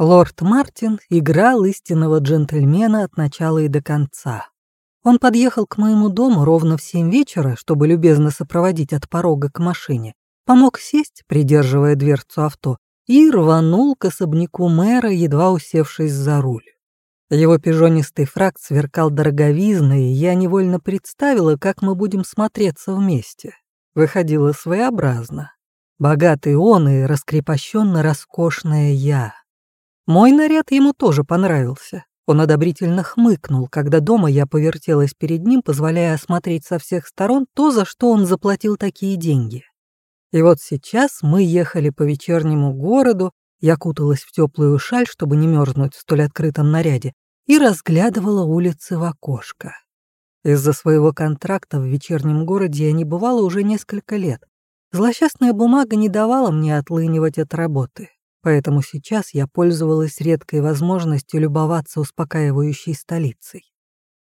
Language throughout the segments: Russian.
Лорд Мартин играл истинного джентльмена от начала и до конца. Он подъехал к моему дому ровно в семь вечера, чтобы любезно сопроводить от порога к машине, помог сесть, придерживая дверцу авто, и рванул к особняку мэра, едва усевшись за руль. Его пижонистый фраг сверкал дороговизной, и я невольно представила, как мы будем смотреться вместе. Выходило своеобразно. Богатый он и раскрепощенно роскошная я. Мой наряд ему тоже понравился. Он одобрительно хмыкнул, когда дома я повертелась перед ним, позволяя осмотреть со всех сторон то, за что он заплатил такие деньги. И вот сейчас мы ехали по вечернему городу, я куталась в теплую шаль, чтобы не мерзнуть в столь открытом наряде, и разглядывала улицы в окошко. Из-за своего контракта в вечернем городе я не бывала уже несколько лет. Злосчастная бумага не давала мне отлынивать от работы. Поэтому сейчас я пользовалась редкой возможностью любоваться успокаивающей столицей.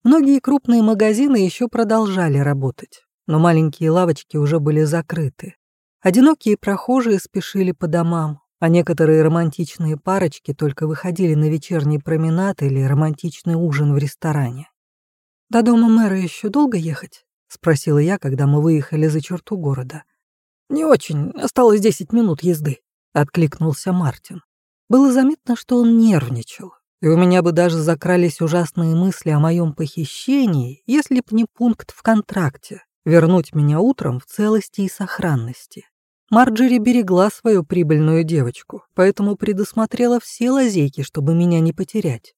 Многие крупные магазины еще продолжали работать, но маленькие лавочки уже были закрыты. Одинокие прохожие спешили по домам, а некоторые романтичные парочки только выходили на вечерний променад или романтичный ужин в ресторане. «До дома мэра еще долго ехать?» — спросила я, когда мы выехали за черту города. «Не очень, осталось десять минут езды», — откликнулся Мартин. Было заметно, что он нервничал, и у меня бы даже закрались ужасные мысли о моем похищении, если б не пункт в контракте — вернуть меня утром в целости и сохранности. Марджери берегла свою прибыльную девочку, поэтому предусмотрела все лазейки, чтобы меня не потерять.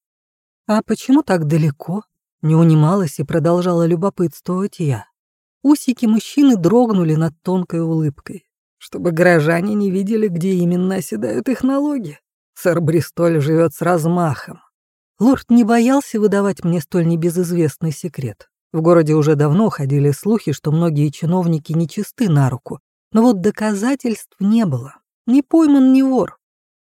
«А почему так далеко?» — не унималась и продолжала любопытствовать я. Усики мужчины дрогнули над тонкой улыбкой чтобы горожане не видели, где именно оседают их налоги. Сэр Бристоль живет с размахом. Лорд не боялся выдавать мне столь небезызвестный секрет. В городе уже давно ходили слухи, что многие чиновники нечисты на руку, но вот доказательств не было. Ни пойман, ни вор.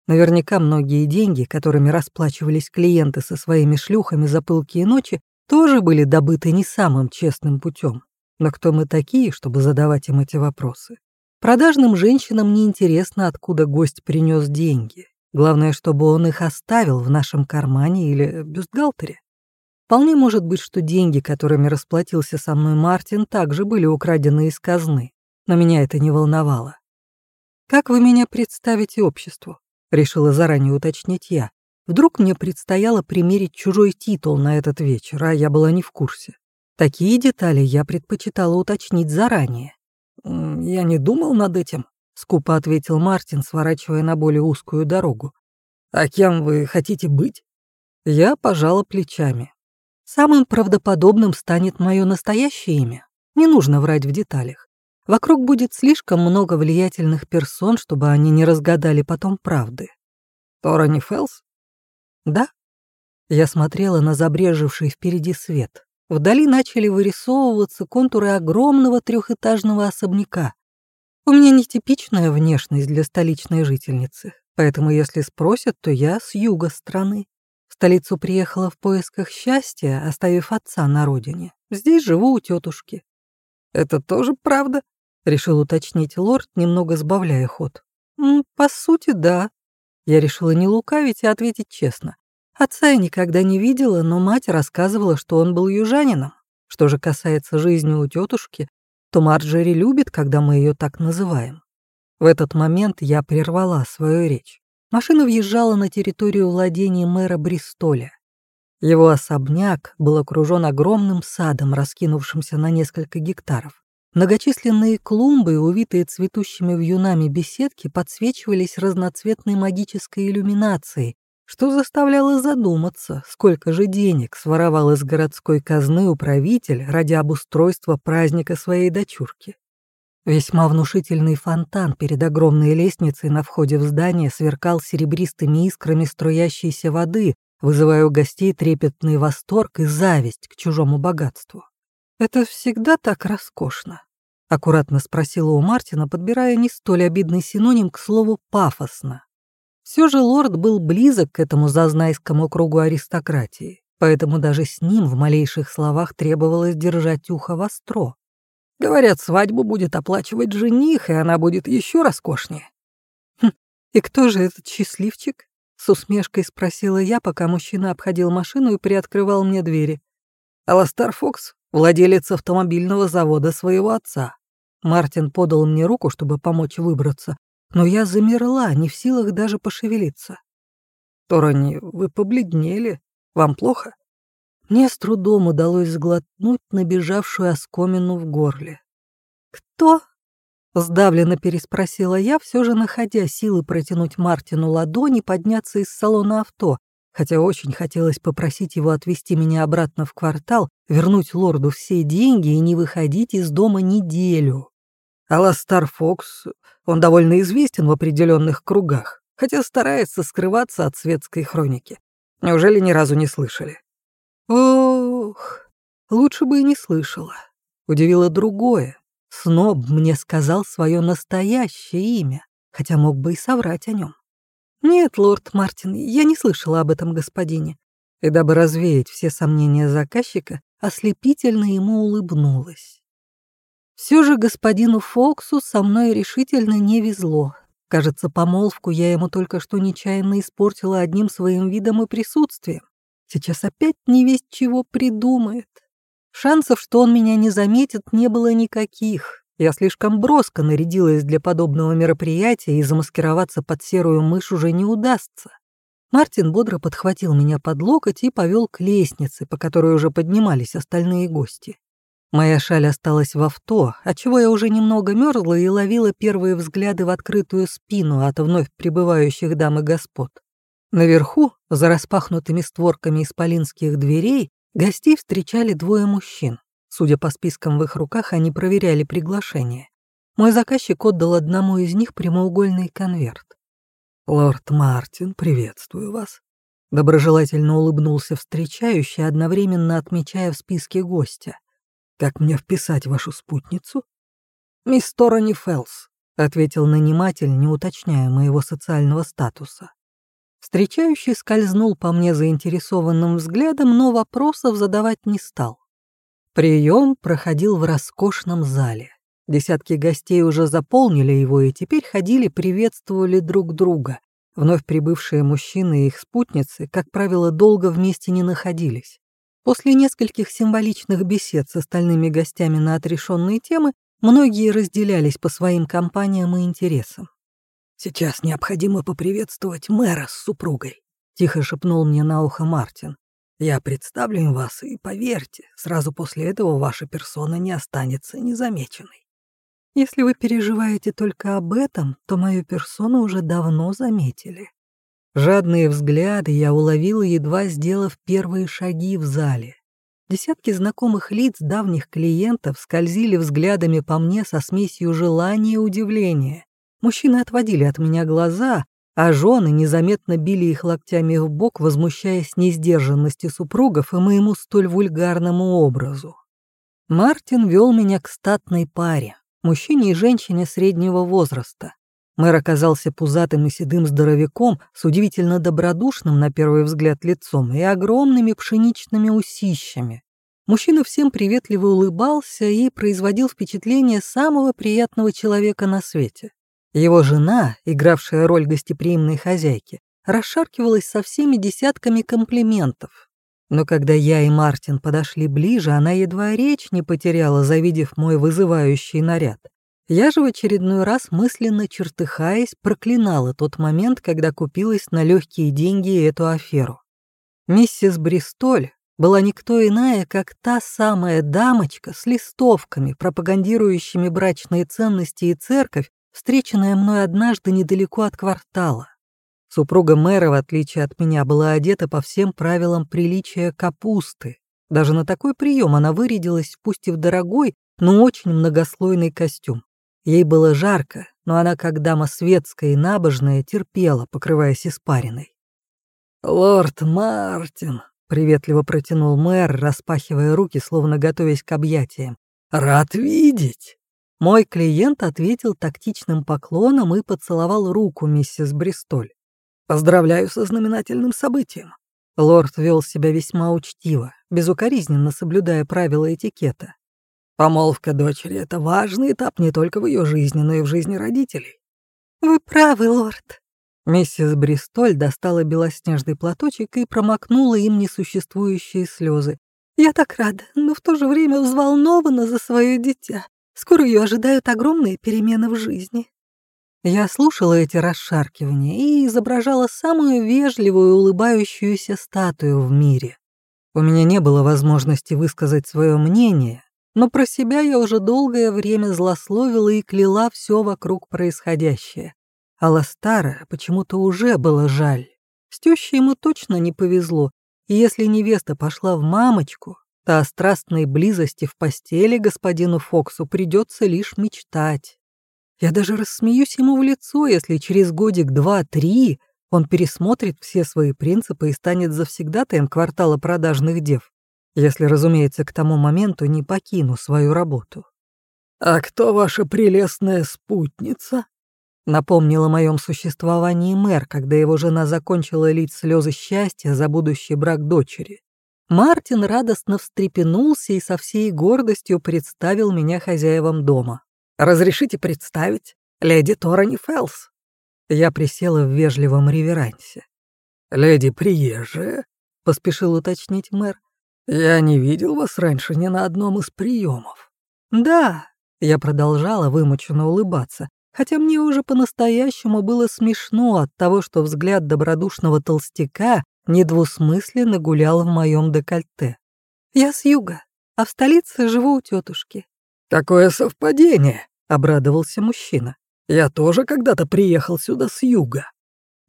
Наверняка многие деньги, которыми расплачивались клиенты со своими шлюхами за пылкие ночи, тоже были добыты не самым честным путем. Но кто мы такие, чтобы задавать им эти вопросы? Продажным женщинам не интересно, откуда гость принес деньги. Главное, чтобы он их оставил в нашем кармане или бюстгальтере. Вполне может быть, что деньги, которыми расплатился со мной Мартин, также были украдены из казны, но меня это не волновало. «Как вы меня представите обществу?» — решила заранее уточнить я. Вдруг мне предстояло примерить чужой титул на этот вечер, а я была не в курсе. Такие детали я предпочитала уточнить заранее. «Я не думал над этим», — скупо ответил Мартин, сворачивая на более узкую дорогу. «А кем вы хотите быть?» Я пожала плечами. Самым правдоподобным станет мое настоящее имя. Не нужно врать в деталях. Вокруг будет слишком много влиятельных персон, чтобы они не разгадали потом правды. Торани Фелс? Да. Я смотрела на забрежевший впереди свет. Вдали начали вырисовываться контуры огромного трехэтажного особняка. У меня нетипичная внешность для столичной жительницы, поэтому если спросят, то я с юга страны. В столицу приехала в поисках счастья, оставив отца на родине. Здесь живу у тетушки. «Это тоже правда?» — решил уточнить лорд, немного сбавляя ход. «По сути, да». Я решила не лукавить и ответить честно. Отца я никогда не видела, но мать рассказывала, что он был южанином. Что же касается жизни у тетушки, то Марджери любит, когда мы ее так называем. В этот момент я прервала свою речь. Машина въезжала на территорию владения мэра Бристоля. Его особняк был окружен огромным садом, раскинувшимся на несколько гектаров. Многочисленные клумбы, увитые цветущими вьюнами беседки, подсвечивались разноцветной магической иллюминацией, что заставляло задуматься, сколько же денег своровал из городской казны управитель ради обустройства праздника своей дочурки. Весьма внушительный фонтан перед огромной лестницей на входе в здание сверкал серебристыми искрами струящейся воды, вызывая у гостей трепетный восторг и зависть к чужому богатству. «Это всегда так роскошно?» — аккуратно спросила у Мартина, подбирая не столь обидный синоним к слову «пафосно». Все же лорд был близок к этому зазнайскому кругу аристократии, поэтому даже с ним в малейших словах требовалось держать ухо востро. Говорят, свадьбу будет оплачивать жених, и она будет еще роскошнее. Хм, и кто же этот счастливчик? С усмешкой спросила я, пока мужчина обходил машину и приоткрывал мне двери. Аластар Фокс, владелец автомобильного завода своего отца. Мартин подал мне руку, чтобы помочь выбраться, но я замерла, не в силах даже пошевелиться. «Торони, вы побледнели. Вам плохо?» Мне с трудом удалось сглотнуть набежавшую оскомину в горле. «Кто?» — сдавленно переспросила я, все же находя силы протянуть Мартину ладони и подняться из салона авто, хотя очень хотелось попросить его отвезти меня обратно в квартал, вернуть лорду все деньги и не выходить из дома неделю. Аластар Фокс, он довольно известен в определенных кругах, хотя старается скрываться от светской хроники. Неужели ни разу не слышали? Ох, лучше бы и не слышала. Удивило другое. Сноб мне сказал свое настоящее имя, хотя мог бы и соврать о нем. «Нет, лорд Мартин, я не слышала об этом господине». И дабы развеять все сомнения заказчика, ослепительно ему улыбнулась. Все же господину Фоксу со мной решительно не везло. Кажется, помолвку я ему только что нечаянно испортила одним своим видом и присутствием. Сейчас опять не весть чего придумает. Шансов, что он меня не заметит, не было никаких. Я слишком броско нарядилась для подобного мероприятия, и замаскироваться под серую мышь уже не удастся. Мартин бодро подхватил меня под локоть и повел к лестнице, по которой уже поднимались остальные гости. Моя шаль осталась в авто, отчего я уже немного мерзла и ловила первые взгляды в открытую спину от вновь прибывающих дам и господ. Наверху, за распахнутыми створками исполинских дверей, Гостей встречали двое мужчин. Судя по спискам в их руках, они проверяли приглашение. Мой заказчик отдал одному из них прямоугольный конверт. «Лорд Мартин, приветствую вас», — доброжелательно улыбнулся встречающий, одновременно отмечая в списке гостя. «Как мне вписать вашу спутницу?» «Мисс Торони Фелс», — ответил наниматель, не уточняя моего социального статуса. Встречающий скользнул по мне заинтересованным взглядом, но вопросов задавать не стал. Прием проходил в роскошном зале. Десятки гостей уже заполнили его и теперь ходили, приветствовали друг друга. Вновь прибывшие мужчины и их спутницы, как правило, долго вместе не находились. После нескольких символичных бесед с остальными гостями на отрешенные темы, многие разделялись по своим компаниям и интересам. «Сейчас необходимо поприветствовать мэра с супругой», — тихо шепнул мне на ухо Мартин. «Я представлю им вас, и поверьте, сразу после этого ваша персона не останется незамеченной». «Если вы переживаете только об этом, то мою персону уже давно заметили». Жадные взгляды я уловила, едва сделав первые шаги в зале. Десятки знакомых лиц давних клиентов скользили взглядами по мне со смесью желания и удивления. Мужчины отводили от меня глаза, а жены незаметно били их локтями в бок, возмущаясь несдержанности супругов и моему столь вульгарному образу. Мартин вел меня к статной паре, мужчине и женщине среднего возраста. Мэр оказался пузатым и седым здоровяком с удивительно добродушным на первый взгляд лицом и огромными пшеничными усищами. Мужчина всем приветливо улыбался и производил впечатление самого приятного человека на свете. Его жена, игравшая роль гостеприимной хозяйки, расшаркивалась со всеми десятками комплиментов. Но когда я и Мартин подошли ближе, она едва речь не потеряла, завидев мой вызывающий наряд. Я же в очередной раз мысленно чертыхаясь проклинала тот момент, когда купилась на легкие деньги эту аферу. Миссис Бристоль была никто иная, как та самая дамочка с листовками, пропагандирующими брачные ценности и церковь, встреченная мной однажды недалеко от квартала. Супруга мэра, в отличие от меня, была одета по всем правилам приличия капусты. Даже на такой прием она вырядилась, пусть и в дорогой, но очень многослойный костюм. Ей было жарко, но она, как дама светская и набожная, терпела, покрываясь испариной. «Лорд Мартин», — приветливо протянул мэр, распахивая руки, словно готовясь к объятиям. «Рад видеть!» Мой клиент ответил тактичным поклоном и поцеловал руку миссис Бристоль. «Поздравляю со знаменательным событием». Лорд вел себя весьма учтиво, безукоризненно соблюдая правила этикета. Помолвка дочери — это важный этап не только в ее жизни, но и в жизни родителей. «Вы правы, лорд», Миссис Бристоль достала белоснежный платочек и промокнула им несуществующие слезы. «Я так рада, но в то же время взволнована за свое дитя. Скоро ее ожидают огромные перемены в жизни». Я слушала эти расшаркивания и изображала самую вежливую улыбающуюся статую в мире. У меня не было возможности высказать свое мнение, но про себя я уже долгое время злословила и кляла все вокруг происходящее. А Ластара почему-то уже было жаль. С ему точно не повезло, и если невеста пошла в мамочку, то о страстной близости в постели господину Фоксу придется лишь мечтать. Я даже рассмеюсь ему в лицо, если через годик два-три он пересмотрит все свои принципы и станет завсегдатаем квартала продажных дев, если, разумеется, к тому моменту не покину свою работу. «А кто ваша прелестная спутница?» Напомнил о моем существовании мэр, когда его жена закончила лить слезы счастья за будущий брак дочери. Мартин радостно встрепенулся и со всей гордостью представил меня хозяевам дома. «Разрешите представить? Леди Торани Фелс». Я присела в вежливом реверансе. «Леди приезжая?» — поспешил уточнить мэр. «Я не видел вас раньше ни на одном из приемов». «Да», — я продолжала вымученно улыбаться, хотя мне уже по-настоящему было смешно от того, что взгляд добродушного толстяка недвусмысленно гулял в моем декольте. «Я с юга, а в столице живу у тетушки». «Какое совпадение!» — обрадовался мужчина. «Я тоже когда-то приехал сюда с юга».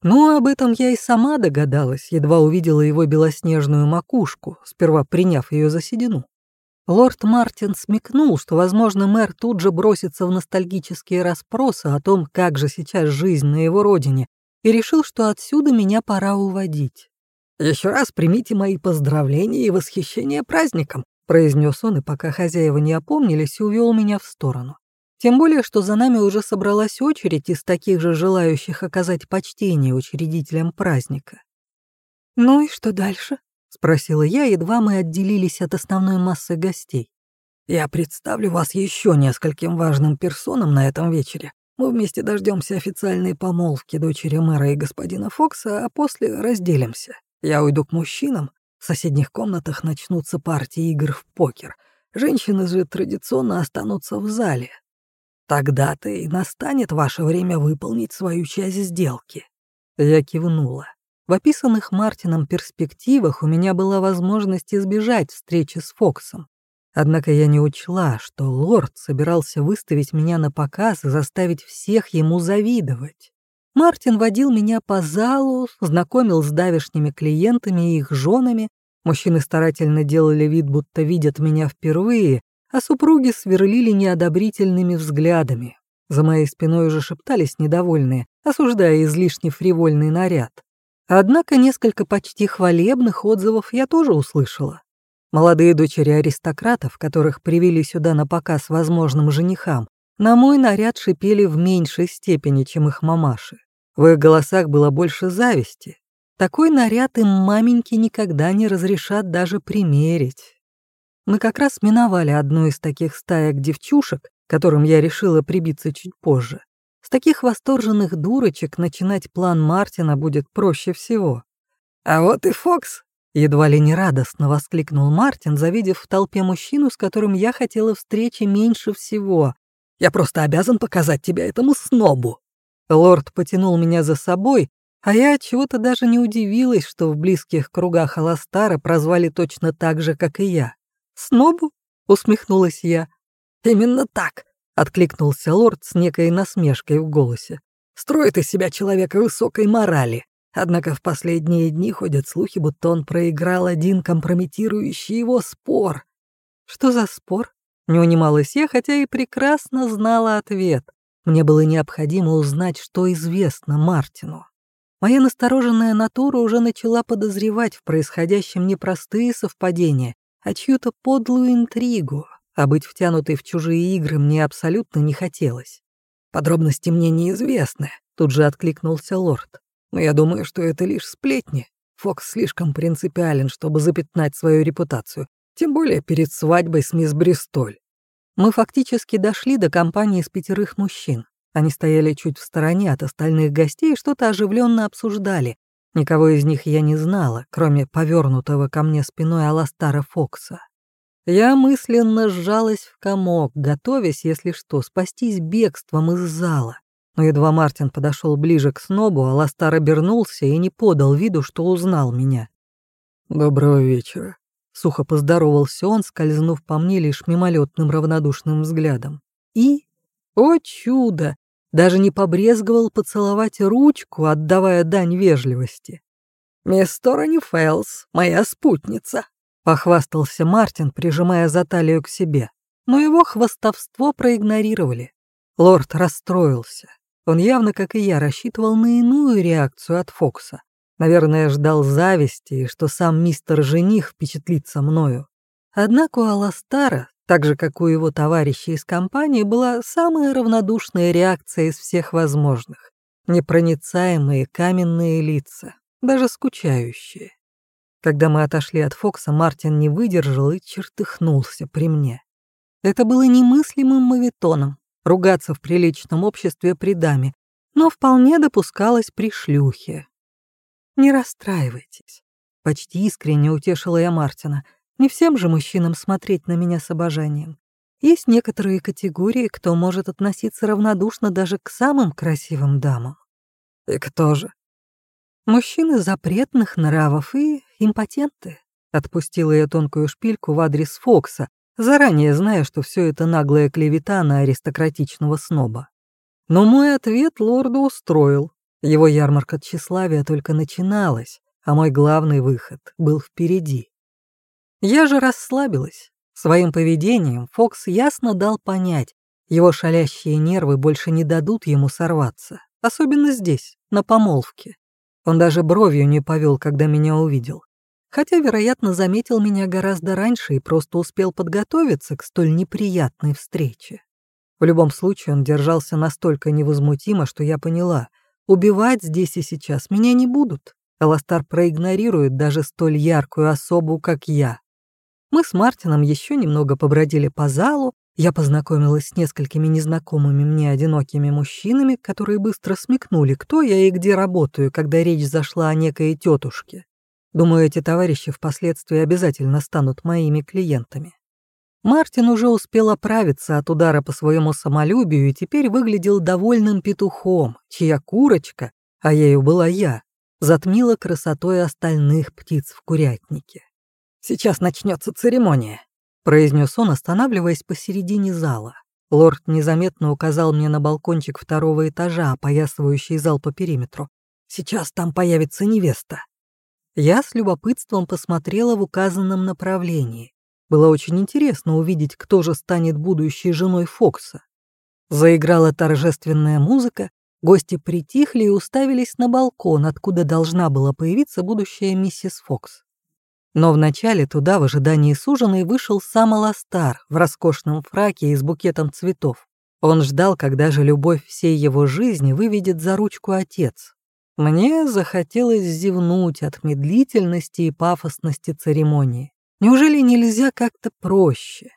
Ну, об этом я и сама догадалась, едва увидела его белоснежную макушку, сперва приняв ее за седину. Лорд Мартин смекнул, что, возможно, мэр тут же бросится в ностальгические расспросы о том, как же сейчас жизнь на его родине, и решил, что отсюда меня пора уводить. «Еще раз примите мои поздравления и восхищение праздником», произнес он, и пока хозяева не опомнились, увел меня в сторону. Тем более, что за нами уже собралась очередь из таких же желающих оказать почтение учредителям праздника. «Ну и что дальше?» — спросила я, едва мы отделились от основной массы гостей. «Я представлю вас еще нескольким важным персонам на этом вечере. Мы вместе дождемся официальной помолвки дочери мэра и господина Фокса, а после разделимся. Я уйду к мужчинам, в соседних комнатах начнутся партии игр в покер. Женщины же традиционно останутся в зале. Тогда-то и настанет ваше время выполнить свою часть сделки». Я кивнула. В описанных Мартином перспективах у меня была возможность избежать встречи с Фоксом. Однако я не учла, что лорд собирался выставить меня на показ и заставить всех ему завидовать. Мартин водил меня по залу, знакомил с давешними клиентами и их женами. Мужчины старательно делали вид, будто видят меня впервые, а супруги сверлили неодобрительными взглядами. За моей спиной уже шептались недовольные, осуждая излишне фривольный наряд. Однако несколько почти хвалебных отзывов я тоже услышала. Молодые дочери аристократов, которых привели сюда на показ возможным женихам, на мой наряд шипели в меньшей степени, чем их мамаши. В их голосах было больше зависти. Такой наряд им маменьки никогда не разрешат даже примерить. Мы как раз миновали одну из таких стаек девчушек, которым я решила прибиться чуть позже. С таких восторженных дурочек начинать план Мартина будет проще всего. «А вот и Фокс!» — едва ли не радостно воскликнул Мартин, завидев в толпе мужчину, с которым я хотела встречи меньше всего. «Я просто обязан показать тебя этому снобу!» Лорд потянул меня за собой, а я чего-то даже не удивилась, что в близких кругах Аластара прозвали точно так же, как и я. «Снобу?» — усмехнулась я. «Именно так!» Откликнулся лорд с некой насмешкой в голосе. Строит из себя человека высокой морали. Однако в последние дни ходят слухи, будто он проиграл один компрометирующий его спор. Что за спор? Не унималась я, хотя и прекрасно знала ответ. Мне было необходимо узнать, что известно Мартину. Моя настороженная натура уже начала подозревать в происходящем не простые совпадения, а чью-то подлую интригу, а быть втянутой в чужие игры мне абсолютно не хотелось. «Подробности мне неизвестны», — тут же откликнулся лорд. «Но я думаю, что это лишь сплетни. Фокс слишком принципиален, чтобы запятнать свою репутацию, тем более перед свадьбой с мисс Бристоль». Мы фактически дошли до компании из пятерых мужчин. Они стояли чуть в стороне от остальных гостей и что-то оживленно обсуждали. Никого из них я не знала, кроме повернутого ко мне спиной Аластара Фокса. Я мысленно сжалась в комок, готовясь, если что, спастись бегством из зала. Но едва Мартин подошел ближе к снобу, Аластар обернулся и не подал виду, что узнал меня. «Доброго вечера», — сухо поздоровался он, скользнув по мне лишь мимолетным равнодушным взглядом. И, о чудо, даже не побрезговал поцеловать ручку, отдавая дань вежливости. «Мисс Торани Фэлс, моя спутница», — похвастался Мартин, прижимая за талию к себе. Но его хвастовство проигнорировали. Лорд расстроился. Он явно, как и я, рассчитывал на иную реакцию от Фокса. Наверное, ждал зависти, что сам мистер-жених впечатлится мною. Однако у Аластара, так же, как у его товарищей из компании, была самая равнодушная реакция из всех возможных. Непроницаемые каменные лица, даже скучающие. Когда мы отошли от Фокса, Мартин не выдержал и чертыхнулся при мне. Это было немыслимым мавитоном, ругаться в приличном обществе при даме, но вполне допускалось при шлюхе. «Не расстраивайтесь», — почти искренне утешила я Мартина. «Не всем же мужчинам смотреть на меня с обожанием. Есть некоторые категории, кто может относиться равнодушно даже к самым красивым дамам». «И кто же?» «Мужчины запретных нравов и импотенты», — отпустила я тонкую шпильку в адрес Фокса, заранее зная, что все это наглая клевета на аристократичного сноба. Но мой ответ лорду устроил. Его ярмарка тщеславия только начиналась, а мой главный выход был впереди. Я же расслабилась. Своим поведением Фокс ясно дал понять, его шалящие нервы больше не дадут ему сорваться, особенно здесь, на помолвке. Он даже бровью не повел, когда меня увидел хотя, вероятно, заметил меня гораздо раньше и просто успел подготовиться к столь неприятной встрече. В любом случае он держался настолько невозмутимо, что я поняла, убивать здесь и сейчас меня не будут. Эластар проигнорирует даже столь яркую особу, как я. Мы с Мартином еще немного побродили по залу, я познакомилась с несколькими незнакомыми мне одинокими мужчинами, которые быстро смекнули, кто я и где работаю, когда речь зашла о некой тетушке. Думаю, эти товарищи впоследствии обязательно станут моими клиентами. Мартин уже успел оправиться от удара по своему самолюбию и теперь выглядел довольным петухом, чья курочка, а ею была я, затмила красотой остальных птиц в курятнике. «Сейчас начнется церемония», — произнес он, останавливаясь посередине зала. Лорд незаметно указал мне на балкончик второго этажа, опоясывающий зал по периметру. «Сейчас там появится невеста». Я с любопытством посмотрела в указанном направлении. Было очень интересно увидеть, кто же станет будущей женой Фокса. Заиграла торжественная музыка, гости притихли и уставились на балкон, откуда должна была появиться будущая миссис Фокс. Но вначале туда в ожидании суженой вышел сам Аластар в роскошном фраке и с букетом цветов. Он ждал, когда же любовь всей его жизни выведет за ручку отец. Мне захотелось зевнуть от медлительности и пафосности церемонии. Неужели нельзя как-то проще?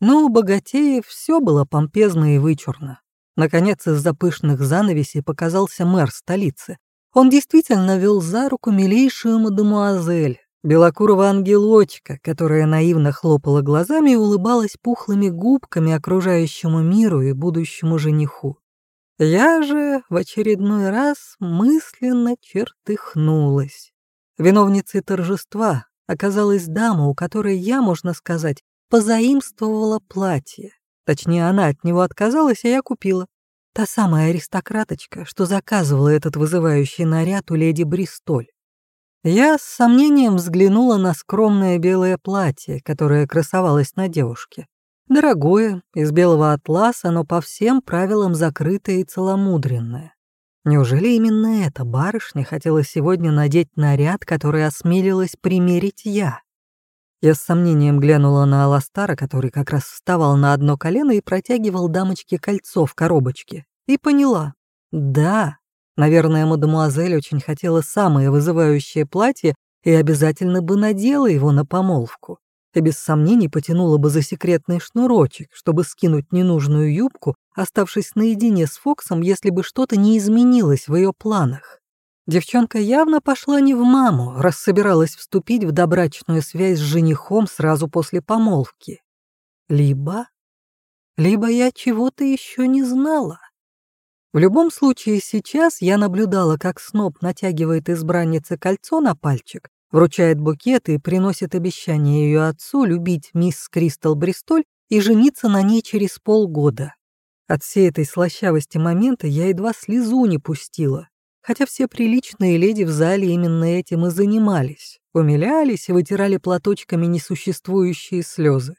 Но у богатеев все было помпезно и вычурно. Наконец, из-за пышных занавесей показался мэр столицы. Он действительно вел за руку милейшую мадемуазель, белокурого ангелочка, которая наивно хлопала глазами и улыбалась пухлыми губками окружающему миру и будущему жениху. Я же в очередной раз мысленно чертыхнулась. Виновницей торжества оказалась дама, у которой я, можно сказать, позаимствовала платье. Точнее, она от него отказалась, а я купила. Та самая аристократочка, что заказывала этот вызывающий наряд у леди Бристоль. Я с сомнением взглянула на скромное белое платье, которое красовалось на девушке. Дорогое, из белого атласа, но по всем правилам закрытое и целомудренное. Неужели именно эта барышня хотела сегодня надеть наряд, который осмелилась примерить я? Я с сомнением глянула на Аластара, который как раз вставал на одно колено и протягивал дамочке кольцо в коробочке, и поняла. Да, наверное, мадемуазель очень хотела самое вызывающее платье и обязательно бы надела его на помолвку и без сомнений потянула бы за секретный шнурочек, чтобы скинуть ненужную юбку оставшись наедине с Фоксом, если бы что-то не изменилось в ее планах. Девчонка явно пошла не в маму, раз собиралась вступить в добрачную связь с женихом сразу после помолвки. Либо... Либо я чего-то еще не знала. В любом случае, сейчас я наблюдала, как Сноб натягивает избраннице кольцо на пальчик, вручает букет и приносит обещание ее отцу любить мисс Кристал Бристоль и жениться на ней через полгода. От всей этой слащавости момента я едва слезу не пустила, хотя все приличные леди в зале именно этим и занимались, умилялись и вытирали платочками несуществующие слезы.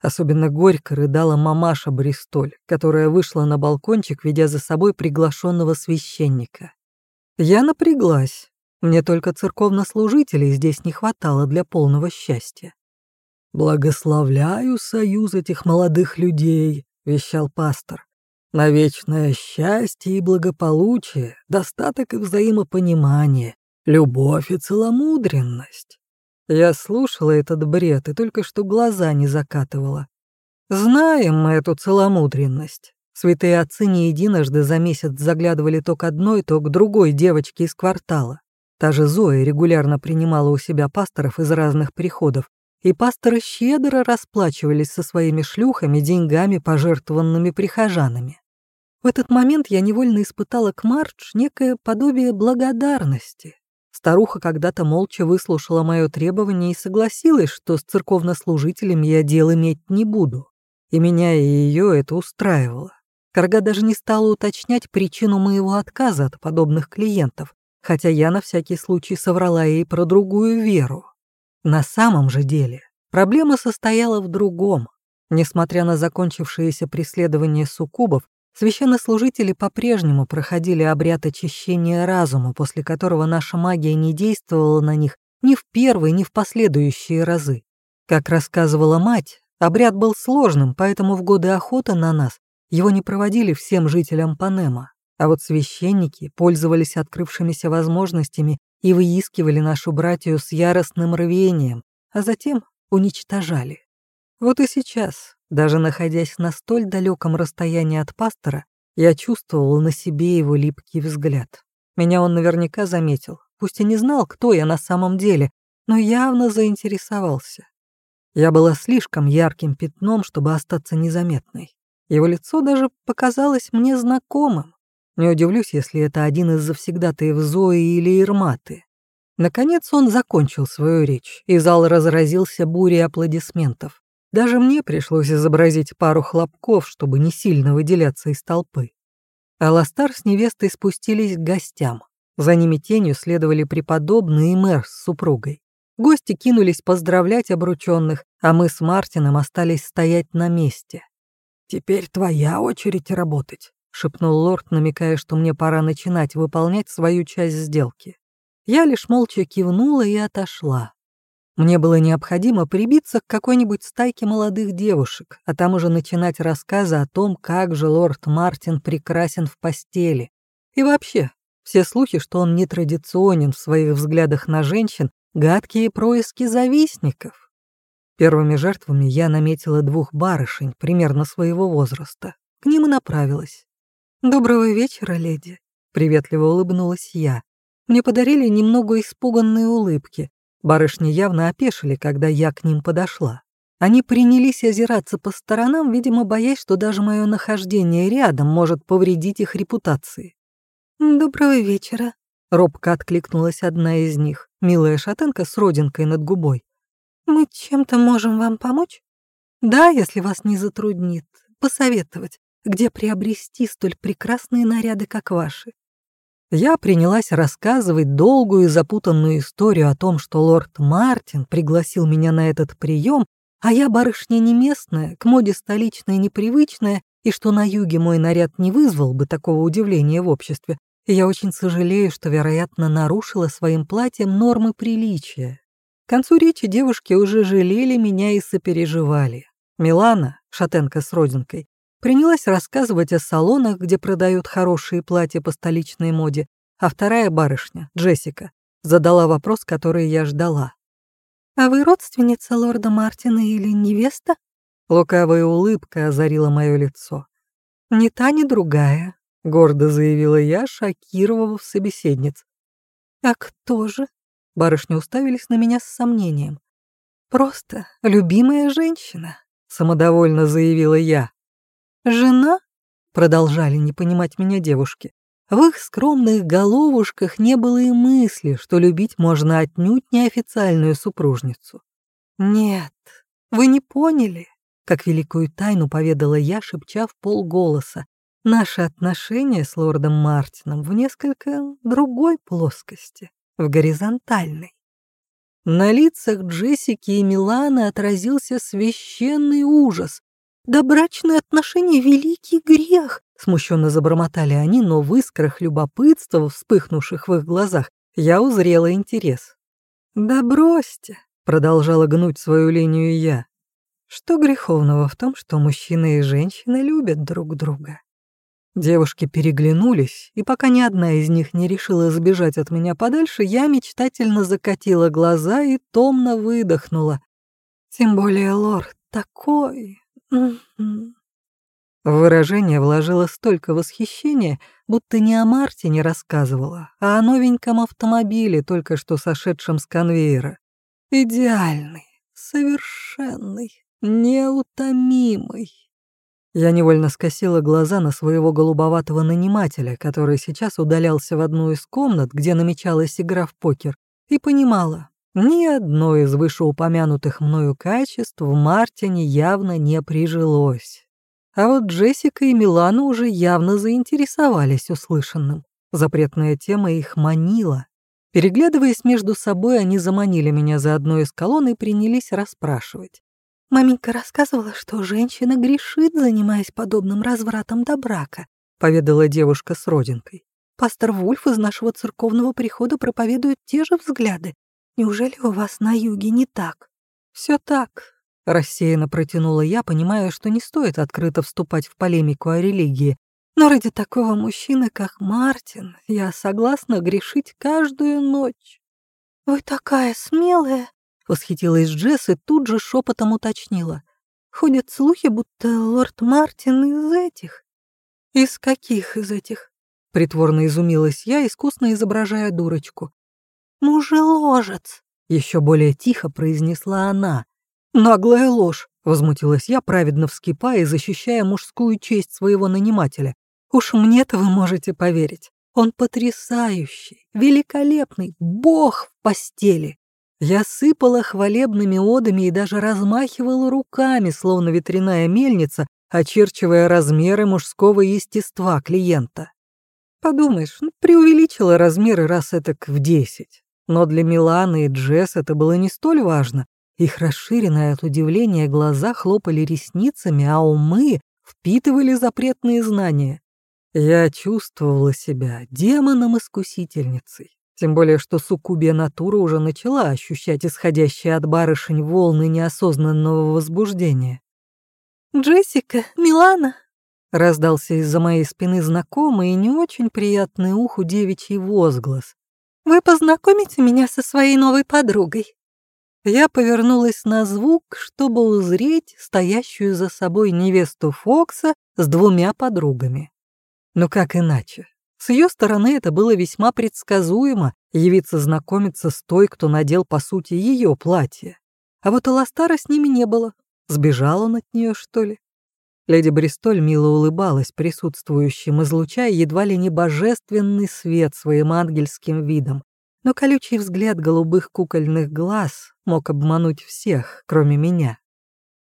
Особенно горько рыдала мамаша Бристоль, которая вышла на балкончик, ведя за собой приглашенного священника. Я напряглась. Мне только церковнослужителей здесь не хватало для полного счастья. «Благословляю союз этих молодых людей», — вещал пастор. «На вечное счастье и благополучие, достаток и взаимопонимание, любовь и целомудренность». Я слушала этот бред и только что глаза не закатывала. Знаем мы эту целомудренность. Святые отцы не единожды за месяц заглядывали то к одной, то к другой девочке из квартала. Та же Зоя регулярно принимала у себя пасторов из разных приходов, и пасторы щедро расплачивались со своими шлюхами деньгами, пожертвованными прихожанами. В этот момент я невольно испытала к Мардж некое подобие благодарности. Старуха когда-то молча выслушала мое требование и согласилась, что с церковнослужителем я дел иметь не буду. И меня и ее это устраивало. Карга даже не стала уточнять причину моего отказа от подобных клиентов, хотя я на всякий случай соврала ей про другую веру. На самом же деле проблема состояла в другом. Несмотря на закончившееся преследование суккубов, Священнослужители по-прежнему проходили обряд очищения разума, после которого наша магия не действовала на них ни в первые, ни в последующие разы. Как рассказывала мать, обряд был сложным, поэтому в годы охоты на нас его не проводили всем жителям Панема, а вот священники пользовались открывшимися возможностями и выискивали нашу братью с яростным рвением, а затем уничтожали. Вот и сейчас, даже находясь на столь далеком расстоянии от пастора, я чувствовал на себе его липкий взгляд. Меня он наверняка заметил, пусть и не знал, кто я на самом деле, но явно заинтересовался. Я была слишком ярким пятном, чтобы остаться незаметной. Его лицо даже показалось мне знакомым. Не удивлюсь, если это один из завсегдатаев Зои или Ирматы. Наконец он закончил свою речь, и зал разразился бурей аплодисментов. Даже мне пришлось изобразить пару хлопков, чтобы не сильно выделяться из толпы. Аластар с невестой спустились к гостям. За ними тенью следовали преподобный и мэр с супругой. Гости кинулись поздравлять обрученных, а мы с Мартином остались стоять на месте. «Теперь твоя очередь работать», — шепнул лорд, намекая, что мне пора начинать выполнять свою часть сделки. Я лишь молча кивнула и отошла. Мне было необходимо прибиться к какой-нибудь стайке молодых девушек, а там уже начинать рассказы о том, как же лорд Мартин прекрасен в постели. И вообще, все слухи, что он нетрадиционен в своих взглядах на женщин, гадкие происки завистников. Первыми жертвами я наметила двух барышень, примерно своего возраста. К ним и направилась. «Доброго вечера, леди», — приветливо улыбнулась я. Мне подарили немного испуганные улыбки, Барышни явно опешили, когда я к ним подошла. Они принялись озираться по сторонам, видимо, боясь, что даже мое нахождение рядом может повредить их репутации. «Доброго вечера», — робко откликнулась одна из них, милая шатенка с родинкой над губой. «Мы чем-то можем вам помочь?» «Да, если вас не затруднит, посоветовать, где приобрести столь прекрасные наряды, как ваши я принялась рассказывать долгую и запутанную историю о том, что лорд Мартин пригласил меня на этот прием, а я барышня не местная, к моде столичная непривычная, и что на юге мой наряд не вызвал бы такого удивления в обществе. И я очень сожалею, что, вероятно, нарушила своим платьем нормы приличия. К концу речи девушки уже жалели меня и сопереживали. Милана, шатенка с родинкой, Принялась рассказывать о салонах, где продают хорошие платья по столичной моде, а вторая барышня, Джессика, задала вопрос, который я ждала. «А вы родственница лорда Мартина или невеста?» Лукавая улыбка озарила мое лицо. «Ни та, ни другая», — гордо заявила я, шокировав собеседниц. «А кто же?» — барышни уставились на меня с сомнением. «Просто любимая женщина», — самодовольно заявила я. «Жена?» — продолжали не понимать меня девушки. В их скромных головушках не было и мысли, что любить можно отнюдь неофициальную супружницу. «Нет, вы не поняли», — как великую тайну поведала я, шепча в полголоса. «Наши отношения с лордом Мартином в несколько другой плоскости, в горизонтальной». На лицах Джессики и Миланы отразился священный ужас. «Да брачные отношения — великий грех!» — смущенно забормотали они, но в искрах любопытства, вспыхнувших в их глазах, я узрела интерес. «Да бросьте!» — продолжала гнуть свою линию я. «Что греховного в том, что мужчина и женщина любят друг друга?» Девушки переглянулись, и пока ни одна из них не решила сбежать от меня подальше, я мечтательно закатила глаза и томно выдохнула. Тем более лорд такой, в выражение вложила столько восхищения, будто не о Мартине рассказывала, а о новеньком автомобиле, только что сошедшем с конвейера. Идеальный, совершенный, неутомимый. Я невольно скосила глаза на своего голубоватого нанимателя, который сейчас удалялся в одну из комнат, где намечалась игра в покер, и понимала, ни одно из вышеупомянутых мною качеств в Мартине явно не прижилось. А вот Джессика и Милана уже явно заинтересовались услышанным. Запретная тема их манила. Переглядываясь между собой, они заманили меня за одной из колонн и принялись расспрашивать. «Маменька рассказывала, что женщина грешит, занимаясь подобным развратом до брака», поведала девушка с родинкой. «Пастор Вульф из нашего церковного прихода проповедует те же взгляды, Неужели у вас на юге не так? Все так, рассеянно протянула я, понимая, что не стоит открыто вступать в полемику о религии. Но ради такого мужчины, как Мартин, я согласна грешить каждую ночь. Вы такая смелая, восхитилась Джесс и тут же шепотом уточнила. Ходят слухи, будто лорд Мартин из этих. Из каких из этих? Притворно изумилась я, искусно изображая дурочку. «Мужеложец!» — еще более тихо произнесла она. «Наглая ложь!» — возмутилась я, праведно вскипая и защищая мужскую честь своего нанимателя. «Уж мне-то вы можете поверить. Он потрясающий, великолепный, бог в постели!» Я сыпала хвалебными одами и даже размахивала руками, словно ветряная мельница, очерчивая размеры мужского естества клиента. Подумаешь, ну, преувеличила размеры раз этак в десять. Но для Миланы и Джесс это было не столь важно. Их расширенные от удивления глаза хлопали ресницами, а умы впитывали запретные знания. Я чувствовала себя демоном-искусительницей. Тем более, что суккубия натура уже начала ощущать исходящие от барышень волны неосознанного возбуждения. «Джессика, Милана!» Раздался из-за моей спины знакомый и не очень приятный уху девичий возглас. Вы познакомите меня со своей новой подругой?» Я повернулась на звук, чтобы узреть стоящую за собой невесту Фокса с двумя подругами. Но как иначе? С ее стороны это было весьма предсказуемо явиться знакомиться с той, кто надел, по сути, ее платье. А вот Аластара с ними не было. Сбежал он от нее, что ли? Леди Бристоль мило улыбалась присутствующим, излучая едва ли не божественный свет своим ангельским видом. Но колючий взгляд голубых кукольных глаз мог обмануть всех, кроме меня.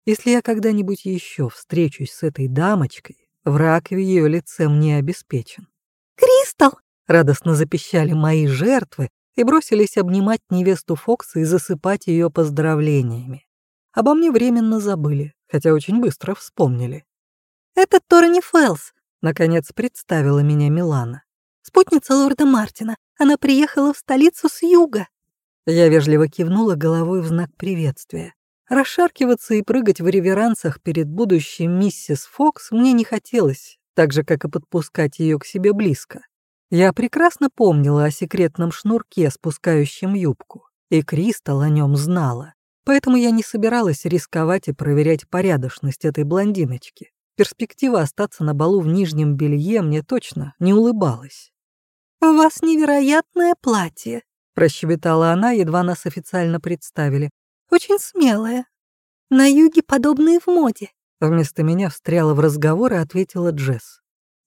Если я когда-нибудь еще встречусь с этой дамочкой, враг в ее лице мне обеспечен. «Кристал!» — радостно запищали мои жертвы и бросились обнимать невесту Фокса и засыпать ее поздравлениями. Обо мне временно забыли, хотя очень быстро вспомнили. «Это Торни Фэлс», — наконец представила меня Милана. «Спутница лорда Мартина. Она приехала в столицу с юга». Я вежливо кивнула головой в знак приветствия. Расшаркиваться и прыгать в реверансах перед будущей миссис Фокс мне не хотелось, так же, как и подпускать ее к себе близко. Я прекрасно помнила о секретном шнурке, спускающем юбку, и Кристал о нем знала. Поэтому я не собиралась рисковать и проверять порядочность этой блондиночки. Перспектива остаться на балу в нижнем белье мне точно не улыбалась. «У вас невероятное платье», — прощебетала она, едва нас официально представили. «Очень смелое. На юге подобные в моде». Вместо меня встряла в разговор и ответила Джесс.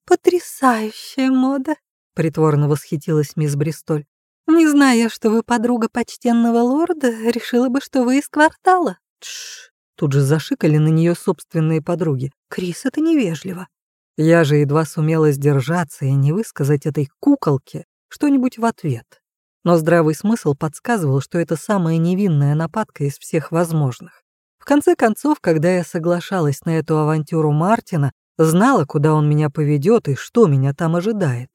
«Потрясающая мода», — притворно восхитилась мисс Бристоль. «Не зная, что вы подруга почтенного лорда, решила бы, что вы из квартала». Тш, тут же зашикали на нее собственные подруги. «Крис, это невежливо». Я же едва сумела сдержаться и не высказать этой куколке что-нибудь в ответ. Но здравый смысл подсказывал, что это самая невинная нападка из всех возможных. В конце концов, когда я соглашалась на эту авантюру Мартина, Знала, куда он меня поведет и что меня там ожидает.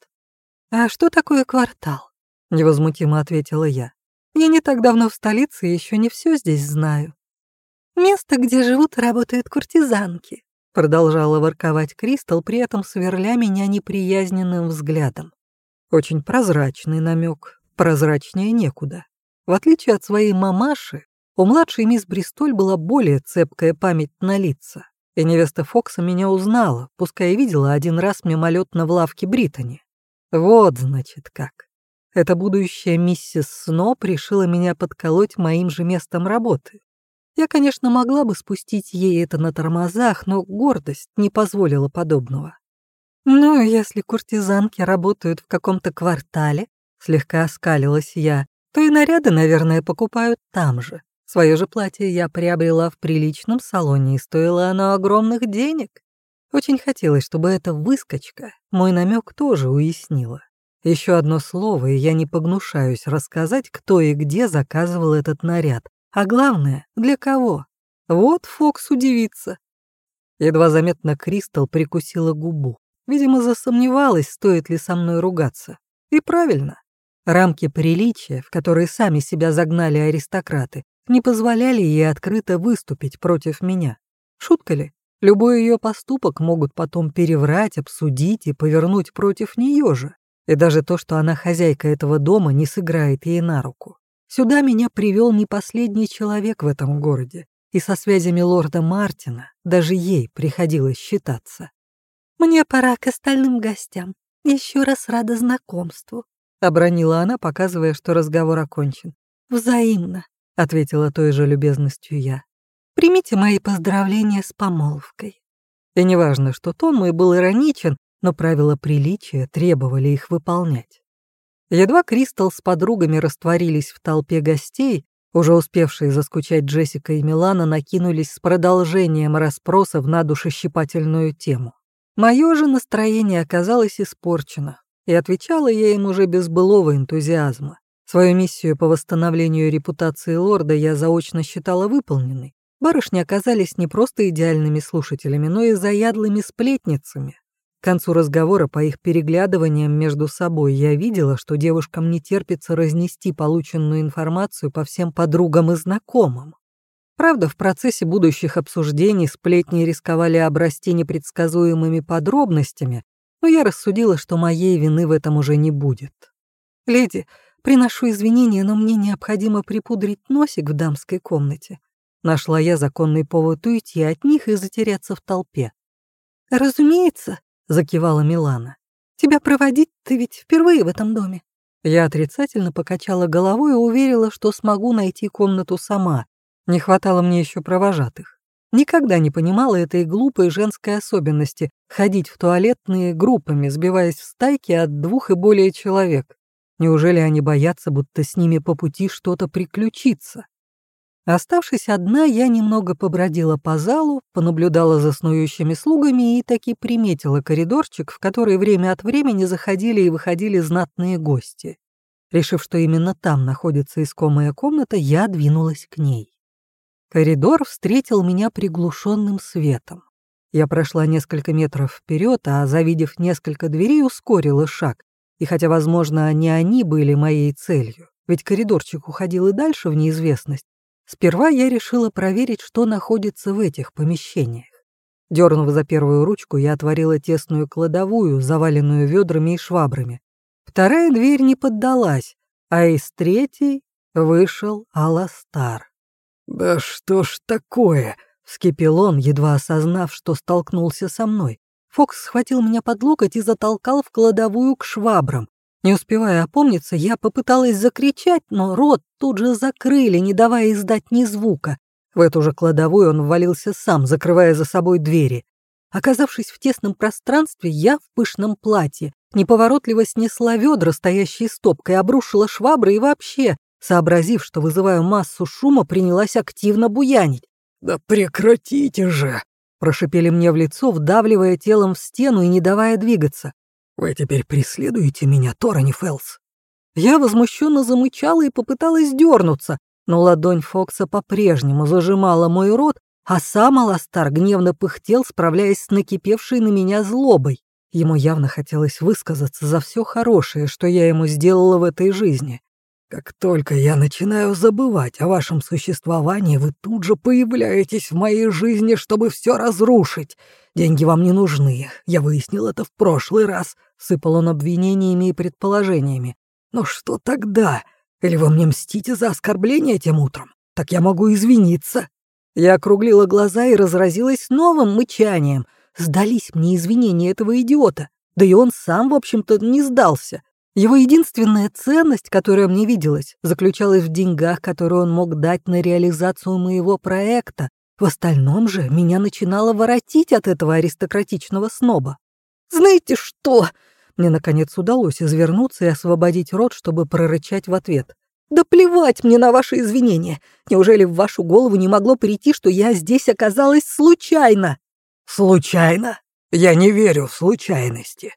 «А что такое квартал?» — невозмутимо ответила я. «Я не так давно в столице и еще не все здесь знаю». «Место, где живут работают куртизанки», — продолжала ворковать Кристал, при этом сверля меня неприязненным взглядом. Очень прозрачный намек, прозрачнее некуда. В отличие от своей мамаши, у младшей мисс Бристоль была более цепкая память на лица. И невеста Фокса меня узнала, пускай и видела один раз мимолетно в лавке Британи. Вот, значит, как. Эта будущая миссис Сноп решила меня подколоть моим же местом работы. Я, конечно, могла бы спустить ей это на тормозах, но гордость не позволила подобного. «Ну, если куртизанки работают в каком-то квартале», — слегка оскалилась я, то и наряды, наверное, покупают там же. Свое же платье я приобрела в приличном салоне, и стоило оно огромных денег. Очень хотелось, чтобы эта выскочка мой намек тоже уяснила. Еще одно слово, и я не погнушаюсь рассказать, кто и где заказывал этот наряд. А главное, для кого. Вот Фокс удивится. Едва заметно Кристал прикусила губу. Видимо, засомневалась, стоит ли со мной ругаться. И правильно. Рамки приличия, в которые сами себя загнали аристократы, не позволяли ей открыто выступить против меня. Шутка ли? Любой ее поступок могут потом переврать, обсудить и повернуть против нее же. И даже то, что она хозяйка этого дома, не сыграет ей на руку. Сюда меня привел не последний человек в этом городе, и со связями лорда Мартина даже ей приходилось считаться. «Мне пора к остальным гостям. Еще раз рада знакомству», — обронила она, показывая, что разговор окончен. «Взаимно», — ответила той же любезностью я. «Примите мои поздравления с помолвкой». И неважно, что тон мой был ироничен, но правила приличия требовали их выполнять. Едва Кристал с подругами растворились в толпе гостей, уже успевшие заскучать Джессика и Милана накинулись с продолжением расспросов на душещипательную тему. Мое же настроение оказалось испорчено, и отвечала я им уже без былого энтузиазма. Свою миссию по восстановлению репутации лорда я заочно считала выполненной. Барышни оказались не просто идеальными слушателями, но и заядлыми сплетницами. К концу разговора по их переглядываниям между собой я видела, что девушкам не терпится разнести полученную информацию по всем подругам и знакомым. Правда, в процессе будущих обсуждений сплетни рисковали обрасти непредсказуемыми подробностями, но я рассудила, что моей вины в этом уже не будет. «Леди, Приношу извинения, но мне необходимо припудрить носик в дамской комнате. Нашла я законный повод уйти от них и затеряться в толпе. «Разумеется», — закивала Милана. «Тебя проводить ты ведь впервые в этом доме». Я отрицательно покачала головой и уверила, что смогу найти комнату сама. Не хватало мне еще провожатых. Никогда не понимала этой глупой женской особенности — ходить в туалетные группами, сбиваясь в стайки от двух и более человек. Неужели они боятся, будто с ними по пути что-то приключится? Оставшись одна, я немного побродила по залу, понаблюдала за снующими слугами и таки приметила коридорчик, в который время от времени заходили и выходили знатные гости. Решив, что именно там находится искомая комната, я двинулась к ней. Коридор встретил меня приглушенным светом. Я прошла несколько метров вперед, а, завидев несколько дверей, ускорила шаг, и хотя, возможно, не они были моей целью, ведь коридорчик уходил и дальше в неизвестность, сперва я решила проверить, что находится в этих помещениях. Дернув за первую ручку, я отворила тесную кладовую, заваленную ведрами и швабрами. Вторая дверь не поддалась, а из третьей вышел Аластар. «Да что ж такое?» — Вскипел он, едва осознав, что столкнулся со мной. Фокс схватил меня под локоть и затолкал в кладовую к швабрам. Не успевая опомниться, я попыталась закричать, но рот тут же закрыли, не давая издать ни звука. В эту же кладовую он ввалился сам, закрывая за собой двери. Оказавшись в тесном пространстве, я в пышном платье неповоротливо снесла ведра, стоящие стопкой, обрушила швабры и вообще, сообразив, что вызываю массу шума, принялась активно буянить. «Да прекратите же!» Прошипели мне в лицо, вдавливая телом в стену и не давая двигаться. «Вы теперь преследуете меня, Торани Фелс?» Я возмущенно замычала и попыталась дернуться, но ладонь Фокса по-прежнему зажимала мой рот, а сам Аластар гневно пыхтел, справляясь с накипевшей на меня злобой. Ему явно хотелось высказаться за все хорошее, что я ему сделала в этой жизни. Как только я начинаю забывать о вашем существовании, вы тут же появляетесь в моей жизни, чтобы все разрушить. Деньги вам не нужны. Я выяснил это в прошлый раз. Сыпал он обвинениями и предположениями. Но что тогда? Или вы мне мстите за оскорбление тем утром? Так я могу извиниться. Я округлила глаза и разразилась новым мычанием. Сдались мне извинения этого идиота. Да и он сам, в общем-то, не сдался. Его единственная ценность, которая мне виделась, заключалась в деньгах, которые он мог дать на реализацию моего проекта. В остальном же меня начинало воротить от этого аристократичного сноба. «Знаете что?» Мне, наконец, удалось извернуться и освободить рот, чтобы прорычать в ответ. «Да плевать мне на ваши извинения! Неужели в вашу голову не могло прийти, что я здесь оказалась случайно?» «Случайно? Я не верю в случайности.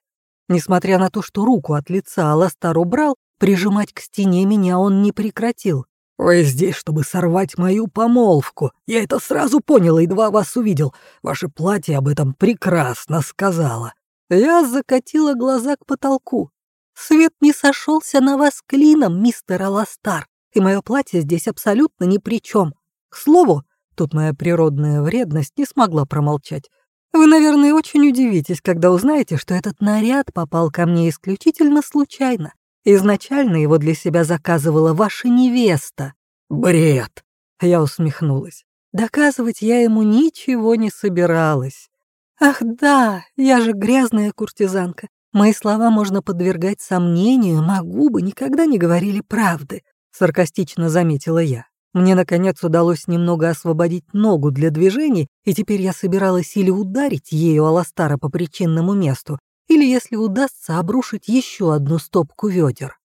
Несмотря на то, что руку от лица Аластар убрал, прижимать к стене меня он не прекратил. «Вы здесь, чтобы сорвать мою помолвку. Я это сразу понял, едва вас увидел. Ваше платье об этом прекрасно сказала». Я закатила глаза к потолку. «Свет не сошелся на вас клином, мистер Аластар, и мое платье здесь абсолютно ни при чем. К слову, тут моя природная вредность не смогла промолчать. Вы, наверное, очень удивитесь, когда узнаете, что этот наряд попал ко мне исключительно случайно. Изначально его для себя заказывала ваша невеста. Бред! Я усмехнулась. Доказывать я ему ничего не собиралась. Ах да, я же грязная куртизанка. Мои слова можно подвергать сомнению, а губы никогда не говорили правды, саркастично заметила я. Мне, наконец, удалось немного освободить ногу для движений, и теперь я собиралась или ударить ею Аластара по причинному месту, или, если удастся, обрушить еще одну стопку ведер.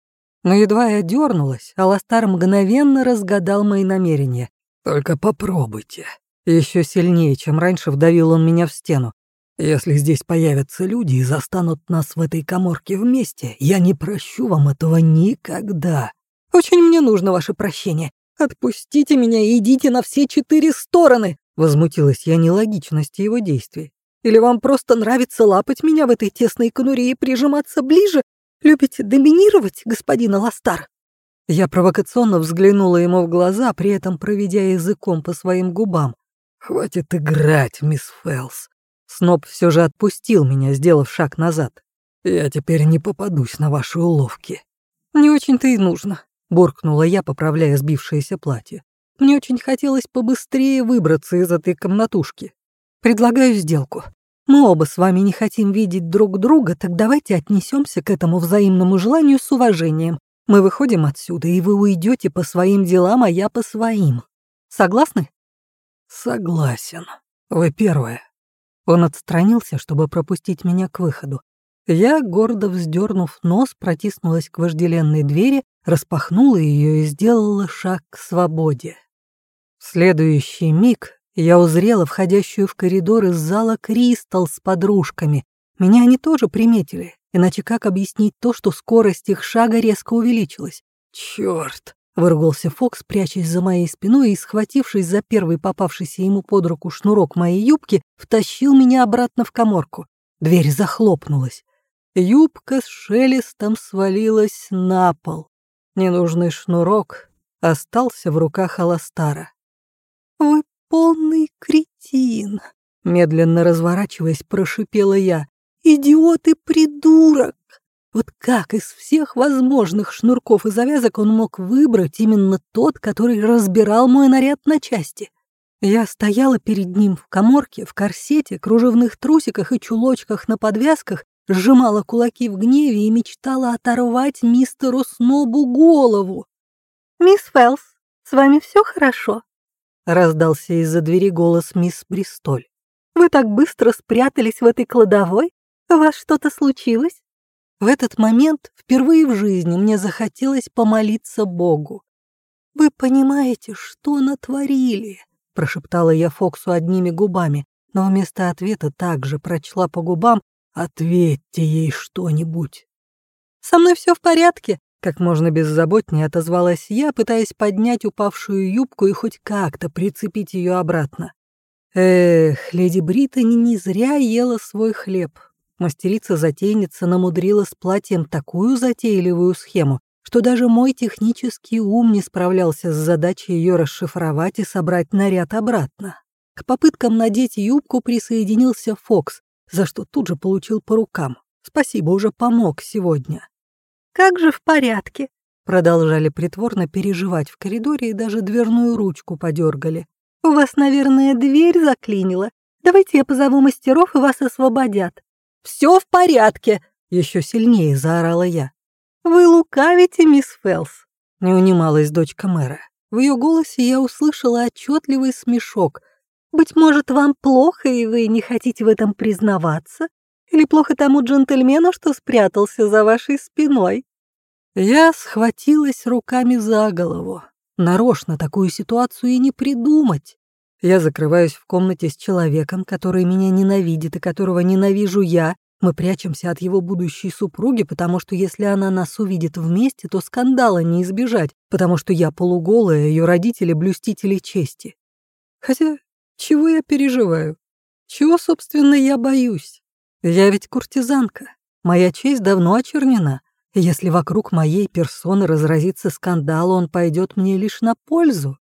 Но едва я дернулась, Аластар мгновенно разгадал мои намерения. «Только попробуйте». Еще сильнее, чем раньше, вдавил он меня в стену. «Если здесь появятся люди и застанут нас в этой коморке вместе, я не прощу вам этого никогда». «Очень мне нужно ваше прощение. «Отпустите меня и идите на все четыре стороны!» Возмутилась я нелогичности его действий. «Или вам просто нравится лапать меня в этой тесной конуре и прижиматься ближе? Любите доминировать, господин Аластар?» Я провокационно взглянула ему в глаза, при этом проведя языком по своим губам. «Хватит играть, мисс Фэлс!» Сноб все же отпустил меня, сделав шаг назад. «Я теперь не попадусь на ваши уловки». «Не очень-то и нужно. Буркнула я, поправляя сбившееся платье. Мне очень хотелось побыстрее выбраться из этой комнатушки. Предлагаю сделку. Мы оба с вами не хотим видеть друг друга, так давайте отнесемся к этому взаимному желанию с уважением. Мы выходим отсюда, и вы уйдете по своим делам, а я по своим. Согласны? Согласен. Вы первая. Он отстранился, чтобы пропустить меня к выходу. Я, гордо вздернув нос, протиснулась к вожделенной двери, распахнула ее и сделала шаг к свободе. В следующий миг я узрела входящую в коридор из зала Кристал с подружками. Меня они тоже приметили, иначе как объяснить то, что скорость их шага резко увеличилась? Черт! выругался Фокс, прячась за моей спиной и, схватившись за первый попавшийся ему под руку шнурок моей юбки, втащил меня обратно в коморку. Дверь захлопнулась. Юбка с шелестом свалилась на пол. Ненужный шнурок остался в руках Аластара. «Вы полный кретин!» Медленно разворачиваясь, прошипела я. «Идиот и придурок!» Вот как из всех возможных шнурков и завязок он мог выбрать именно тот, который разбирал мой наряд на части? Я стояла перед ним в коморке, в корсете, кружевных трусиках и чулочках на подвязках, сжимала кулаки в гневе и мечтала оторвать мистеру Снобу голову. «Мисс Фелс, с вами все хорошо?» — раздался из-за двери голос мисс Бристоль. «Вы так быстро спрятались в этой кладовой? У вас что-то случилось?» В этот момент впервые в жизни мне захотелось помолиться Богу. «Вы понимаете, что натворили?» — прошептала я Фоксу одними губами, но вместо ответа также прочла по губам «Ответьте ей что-нибудь». «Со мной все в порядке», — как можно беззаботнее отозвалась я, пытаясь поднять упавшую юбку и хоть как-то прицепить ее обратно. Эх, леди Британи не зря ела свой хлеб. Мастерица-затейница намудрила с платьем такую затейливую схему, что даже мой технический ум не справлялся с задачей ее расшифровать и собрать наряд обратно. К попыткам надеть юбку присоединился Фокс, за что тут же получил по рукам. Спасибо, уже помог сегодня. «Как же в порядке?» Продолжали притворно переживать в коридоре и даже дверную ручку подергали. «У вас, наверное, дверь заклинила. Давайте я позову мастеров, и вас освободят». «Все в порядке!» — еще сильнее заорала я. «Вы лукавите, мисс Фелс», — не унималась дочка мэра. В ее голосе я услышала отчетливый смешок. «Быть может, вам плохо, и вы не хотите в этом признаваться? Или плохо тому джентльмену, что спрятался за вашей спиной?» Я схватилась руками за голову. Нарочно такую ситуацию и не придумать. Я закрываюсь в комнате с человеком, который меня ненавидит и которого ненавижу я. Мы прячемся от его будущей супруги, потому что если она нас увидит вместе, то скандала не избежать, потому что я полуголая, ее родители — блюстители чести. Хотя, чего я переживаю? Чего, собственно, я боюсь? Я ведь куртизанка. Моя честь давно очернена. если вокруг моей персоны разразится скандал, он пойдет мне лишь на пользу.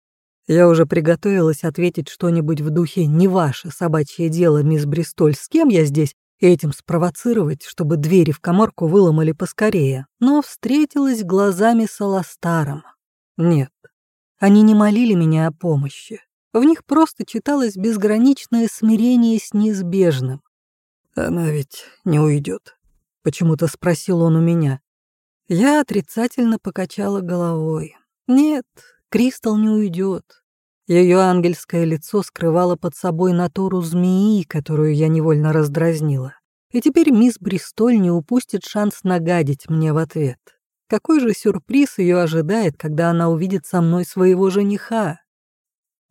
Я уже приготовилась ответить что-нибудь в духе «не ваше собачье дело, мисс Бристоль, с кем я здесь?» и этим спровоцировать, чтобы двери в коморку выломали поскорее, но встретилась глазами с Аластаром. Нет, они не молили меня о помощи. В них просто читалось безграничное смирение с неизбежным. «Она ведь не уйдет», — почему-то спросил он у меня. Я отрицательно покачала головой. «Нет, Кристал не уйдет. Ее ангельское лицо скрывало под собой натуру змеи, которую я невольно раздразнила. И теперь мисс Бристоль не упустит шанс нагадить мне в ответ. Какой же сюрприз ее ожидает, когда она увидит со мной своего жениха?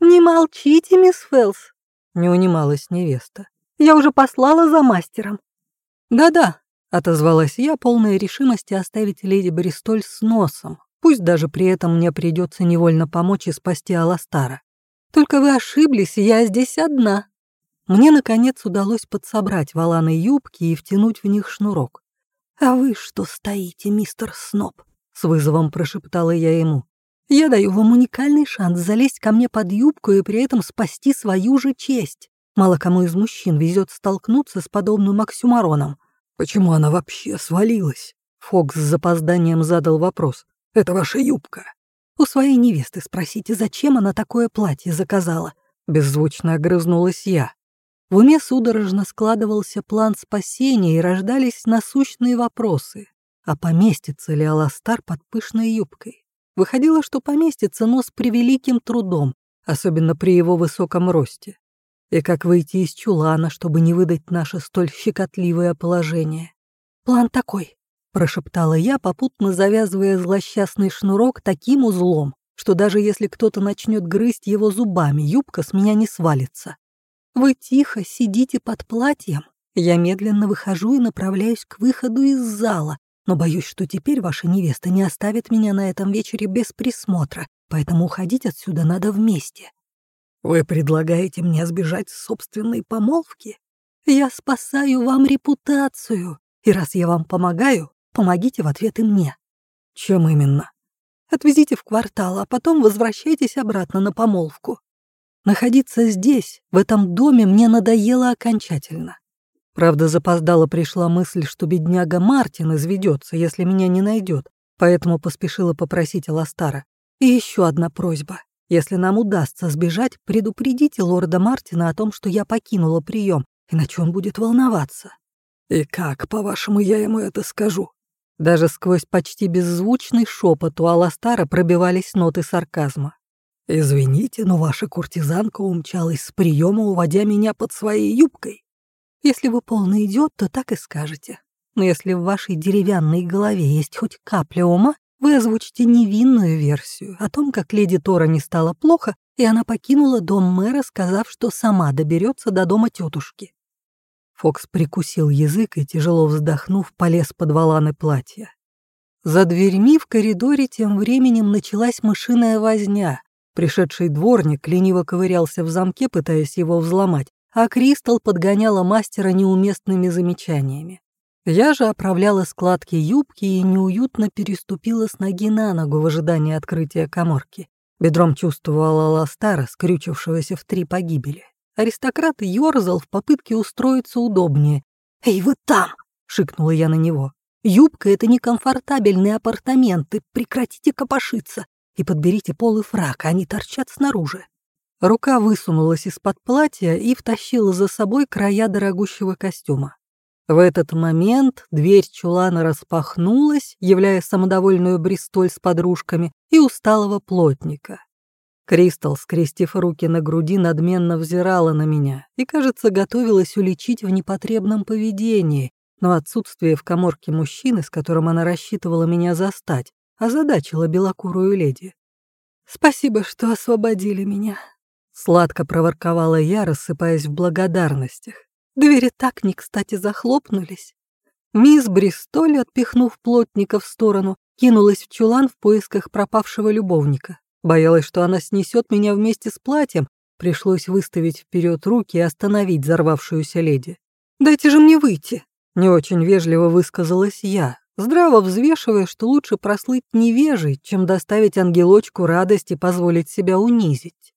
«Не молчите, мисс Фелс», — не унималась невеста. «Я уже послала за мастером». «Да-да», — отозвалась я, полная решимости оставить леди Бристоль с носом, Пусть даже при этом мне придется невольно помочь и спасти Аластара. Только вы ошиблись, я здесь одна. Мне, наконец, удалось подсобрать валаны юбки и втянуть в них шнурок. «А вы что стоите, мистер Сноб?» — с вызовом прошептала я ему. «Я даю вам уникальный шанс залезть ко мне под юбку и при этом спасти свою же честь. Мало кому из мужчин везет столкнуться с подобным оксюмароном. Почему она вообще свалилась?» Фокс с запозданием задал вопрос. Это ваша юбка. У своей невесты спросите, зачем она такое платье заказала. Беззвучно огрызнулась я. В уме судорожно складывался план спасения и рождались насущные вопросы. А поместится ли Аластар под пышной юбкой? Выходило, что поместится, но с превеликим трудом, особенно при его высоком росте. И как выйти из чулана, чтобы не выдать наше столь щекотливое положение? План такой прошептала я, попутно завязывая злосчастный шнурок таким узлом, что даже если кто-то начнет грызть его зубами, юбка с меня не свалится. Вы тихо сидите под платьем. Я медленно выхожу и направляюсь к выходу из зала, но боюсь, что теперь ваша невеста не оставит меня на этом вечере без присмотра, поэтому уходить отсюда надо вместе. Вы предлагаете мне сбежать с собственной помолвки? Я спасаю вам репутацию, и раз я вам помогаю, Помогите в ответ и мне. Чем именно? Отвезите в квартал, а потом возвращайтесь обратно на помолвку. Находиться здесь, в этом доме, мне надоело окончательно. Правда, запоздала пришла мысль, что бедняга Мартин изведется, если меня не найдет, поэтому поспешила попросить Аластара. И еще одна просьба. Если нам удастся сбежать, предупредите лорда Мартина о том, что я покинула прием, иначе он будет волноваться». «И как, по-вашему, я ему это скажу?» Даже сквозь почти беззвучный шепот у Аластара пробивались ноты сарказма. «Извините, но ваша куртизанка умчалась с приема, уводя меня под своей юбкой». «Если вы полный идиот, то так и скажете. Но если в вашей деревянной голове есть хоть капля ума, вы озвучите невинную версию о том, как леди Тора не стало плохо, и она покинула дом мэра, сказав, что сама доберется до дома тетушки. Фокс прикусил язык и, тяжело вздохнув, полез под валаны платья. За дверьми в коридоре тем временем началась мышиная возня. Пришедший дворник лениво ковырялся в замке, пытаясь его взломать, а Кристал подгоняла мастера неуместными замечаниями. Я же оправляла складки юбки и неуютно переступила с ноги на ногу в ожидании открытия коморки. Бедром чувствовала Ластара, скрючившегося в три погибели. Аристократ ёрзал в попытке устроиться удобнее. «Эй, вы там!» — шикнула я на него. «Юбка — это некомфортабельные апартаменты, прекратите копошиться и подберите пол и фрак, они торчат снаружи». Рука высунулась из-под платья и втащила за собой края дорогущего костюма. В этот момент дверь чулана распахнулась, являя самодовольную Бристоль с подружками и усталого плотника. Кристал, скрестив руки на груди, надменно взирала на меня и, кажется, готовилась уличить в непотребном поведении, но отсутствие в коморке мужчины, с которым она рассчитывала меня застать, озадачило белокурую леди. «Спасибо, что освободили меня», — сладко проворковала я, рассыпаясь в благодарностях. Двери так не кстати захлопнулись. Мисс Бристоль, отпихнув плотника в сторону, кинулась в чулан в поисках пропавшего любовника. Боялась, что она снесет меня вместе с платьем. Пришлось выставить вперед руки и остановить взорвавшуюся леди. «Дайте же мне выйти!» Не очень вежливо высказалась я, здраво взвешивая, что лучше прослыть невежей, чем доставить ангелочку радость и позволить себя унизить.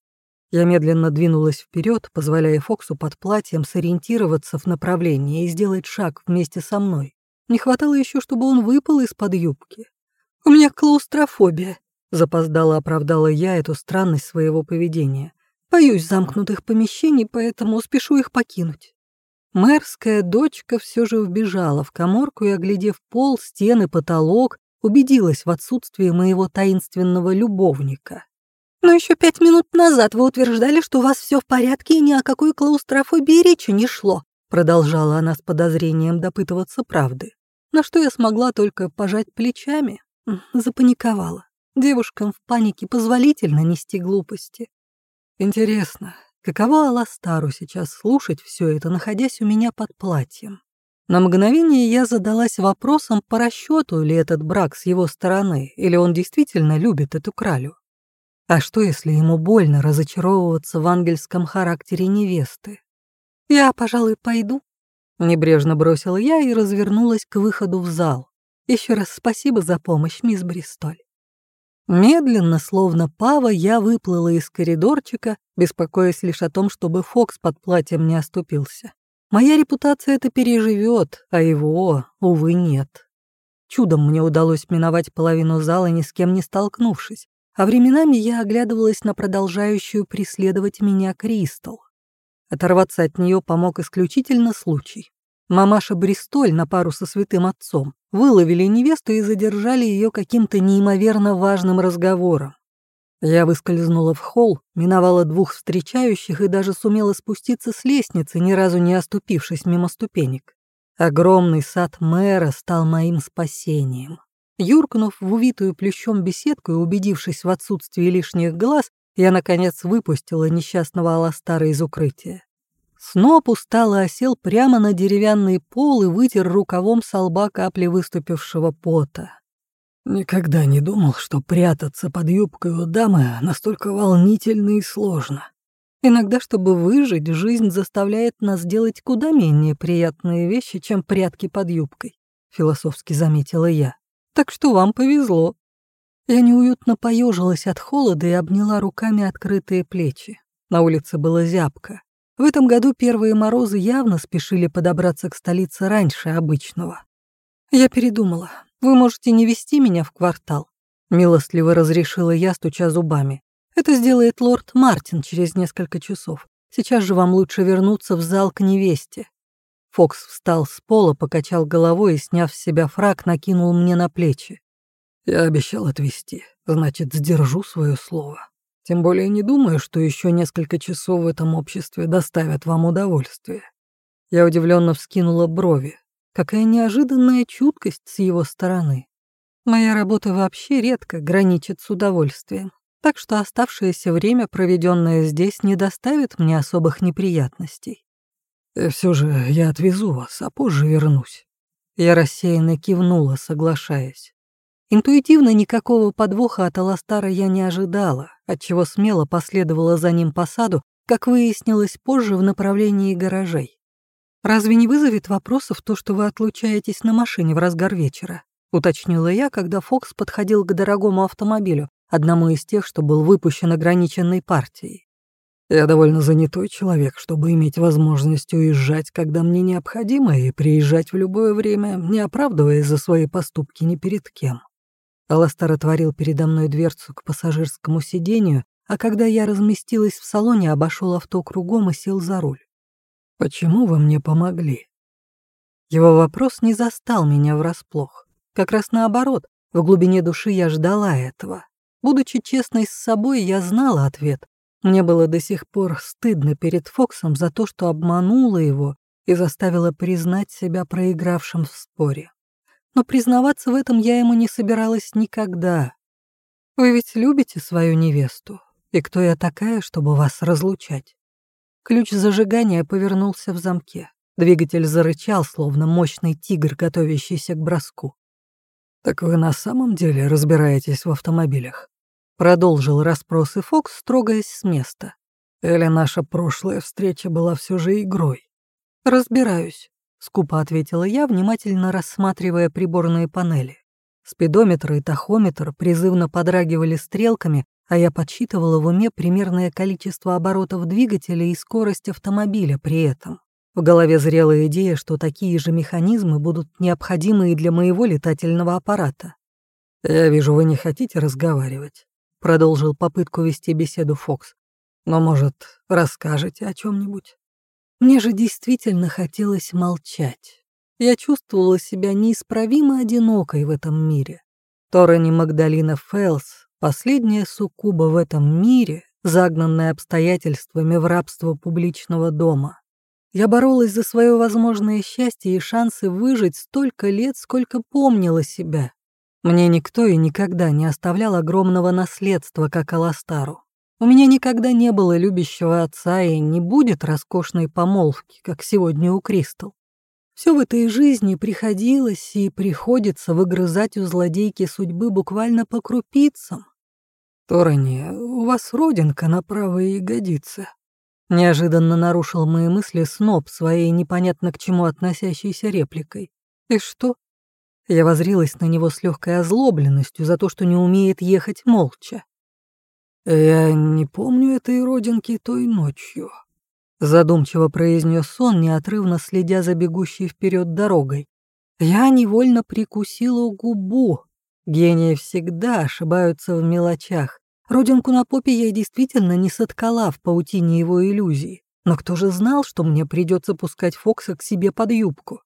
Я медленно двинулась вперед, позволяя Фоксу под платьем сориентироваться в направлении и сделать шаг вместе со мной. Не хватало еще, чтобы он выпал из-под юбки. «У меня клаустрофобия», Запоздало оправдала я эту странность своего поведения. Боюсь замкнутых помещений, поэтому спешу их покинуть. Мэрская дочка все же вбежала в коморку и, оглядев пол, стены, потолок, убедилась в отсутствии моего таинственного любовника. «Но еще пять минут назад вы утверждали, что у вас все в порядке и ни о какой клаустрофобии речи не шло», продолжала она с подозрением допытываться правды. На что я смогла только пожать плечами, запаниковала. Девушкам в панике позволительно нести глупости. Интересно, каково Аластару сейчас слушать все это, находясь у меня под платьем? На мгновение я задалась вопросом, по расчету ли этот брак с его стороны, или он действительно любит эту кралю. А что, если ему больно разочаровываться в ангельском характере невесты? «Я, пожалуй, пойду», — небрежно бросила я и развернулась к выходу в зал. Еще раз спасибо за помощь, мисс Бристоль. Медленно, словно пава, я выплыла из коридорчика, беспокоясь лишь о том, чтобы Фокс под платьем не оступился. Моя репутация это переживет, а его, увы, нет. Чудом мне удалось миновать половину зала, ни с кем не столкнувшись, а временами я оглядывалась на продолжающую преследовать меня Кристал. Оторваться от нее помог исключительно случай. Мамаша Бристоль на пару со святым отцом выловили невесту и задержали ее каким-то неимоверно важным разговором. Я выскользнула в холл, миновала двух встречающих и даже сумела спуститься с лестницы, ни разу не оступившись мимо ступенек. Огромный сад мэра стал моим спасением. Юркнув в увитую плющом беседку и убедившись в отсутствии лишних глаз, я, наконец, выпустила несчастного Аластара из укрытия. Сноп устало осел прямо на деревянный пол и вытер рукавом со лба капли выступившего пота. Никогда не думал, что прятаться под юбкой у дамы настолько волнительно и сложно. Иногда, чтобы выжить, жизнь заставляет нас делать куда менее приятные вещи, чем прятки под юбкой, философски заметила я. Так что вам повезло. Я неуютно поежилась от холода и обняла руками открытые плечи. На улице было зябко. В этом году первые морозы явно спешили подобраться к столице раньше обычного. Я передумала. Вы можете не вести меня в квартал. Милостливо разрешила я, стуча зубами. Это сделает лорд Мартин через несколько часов. Сейчас же вам лучше вернуться в зал к невесте». Фокс встал с пола, покачал головой и, сняв с себя фраг, накинул мне на плечи. «Я обещал отвезти, значит, сдержу свое слово. Тем более не думаю, что еще несколько часов в этом обществе доставят вам удовольствие». Я удивленно вскинула брови. Какая неожиданная чуткость с его стороны. Моя работа вообще редко граничит с удовольствием, так что оставшееся время, проведенное здесь, не доставит мне особых неприятностей. Э, все же я отвезу вас, а позже вернусь. Я рассеянно кивнула, соглашаясь. Интуитивно никакого подвоха от Аластара я не ожидала, отчего смело последовала за ним по саду, как выяснилось позже в направлении гаражей. «Разве не вызовет вопросов то, что вы отлучаетесь на машине в разгар вечера?» — уточнила я, когда Фокс подходил к дорогому автомобилю, одному из тех, что был выпущен ограниченной партией. «Я довольно занятой человек, чтобы иметь возможность уезжать, когда мне необходимо, и приезжать в любое время, не оправдываясь за свои поступки ни перед кем». Аластар отворил передо мной дверцу к пассажирскому сидению, а когда я разместилась в салоне, обошел авто кругом и сел за руль. «Почему вы мне помогли?» Его вопрос не застал меня врасплох. Как раз наоборот, в глубине души я ждала этого. Будучи честной с собой, я знала ответ. Мне было до сих пор стыдно перед Фоксом за то, что обманула его и заставила признать себя проигравшим в споре. Но признаваться в этом я ему не собиралась никогда. Вы ведь любите свою невесту, и кто я такая, чтобы вас разлучать? Ключ зажигания повернулся в замке. Двигатель зарычал, словно мощный тигр, готовящийся к броску. «Так вы на самом деле разбираетесь в автомобилях?» Продолжил расспросы Фокс, трогаясь с места. «Или наша прошлая встреча была все же игрой?» «Разбираюсь», — скупо ответила я, внимательно рассматривая приборные панели. Спидометр и тахометр призывно подрагивали стрелками, а я подсчитывала в уме примерное количество оборотов двигателя и скорость автомобиля при этом. В голове зрела идея, что такие же механизмы будут необходимы и для моего летательного аппарата. «Я вижу, вы не хотите разговаривать», — продолжил попытку вести беседу Фокс. «Но, может, расскажете о чем нибудь Мне же действительно хотелось молчать. Я чувствовала себя неисправимо одинокой в этом мире. Торани Магдалина Фелс Последняя суккуба в этом мире, загнанная обстоятельствами в рабство публичного дома. Я боролась за свое возможное счастье и шансы выжить столько лет, сколько помнила себя. Мне никто и никогда не оставлял огромного наследства, как Аластару. У меня никогда не было любящего отца и не будет роскошной помолвки, как сегодня у Кристал. Все в этой жизни приходилось и приходится выгрызать у злодейки судьбы буквально по крупицам. «Торони, у вас родинка на правой ягодице». Неожиданно нарушил мои мысли сноб своей непонятно к чему относящейся репликой. «И что?» Я возрилась на него с легкой озлобленностью за то, что не умеет ехать молча. «Я не помню этой родинки той ночью», Задумчиво произнес он, неотрывно следя за бегущей вперед дорогой. Я невольно прикусила губу. Гении всегда ошибаются в мелочах. Родинку на попе я действительно не соткала в паутине его иллюзий. Но кто же знал, что мне придется пускать Фокса к себе под юбку?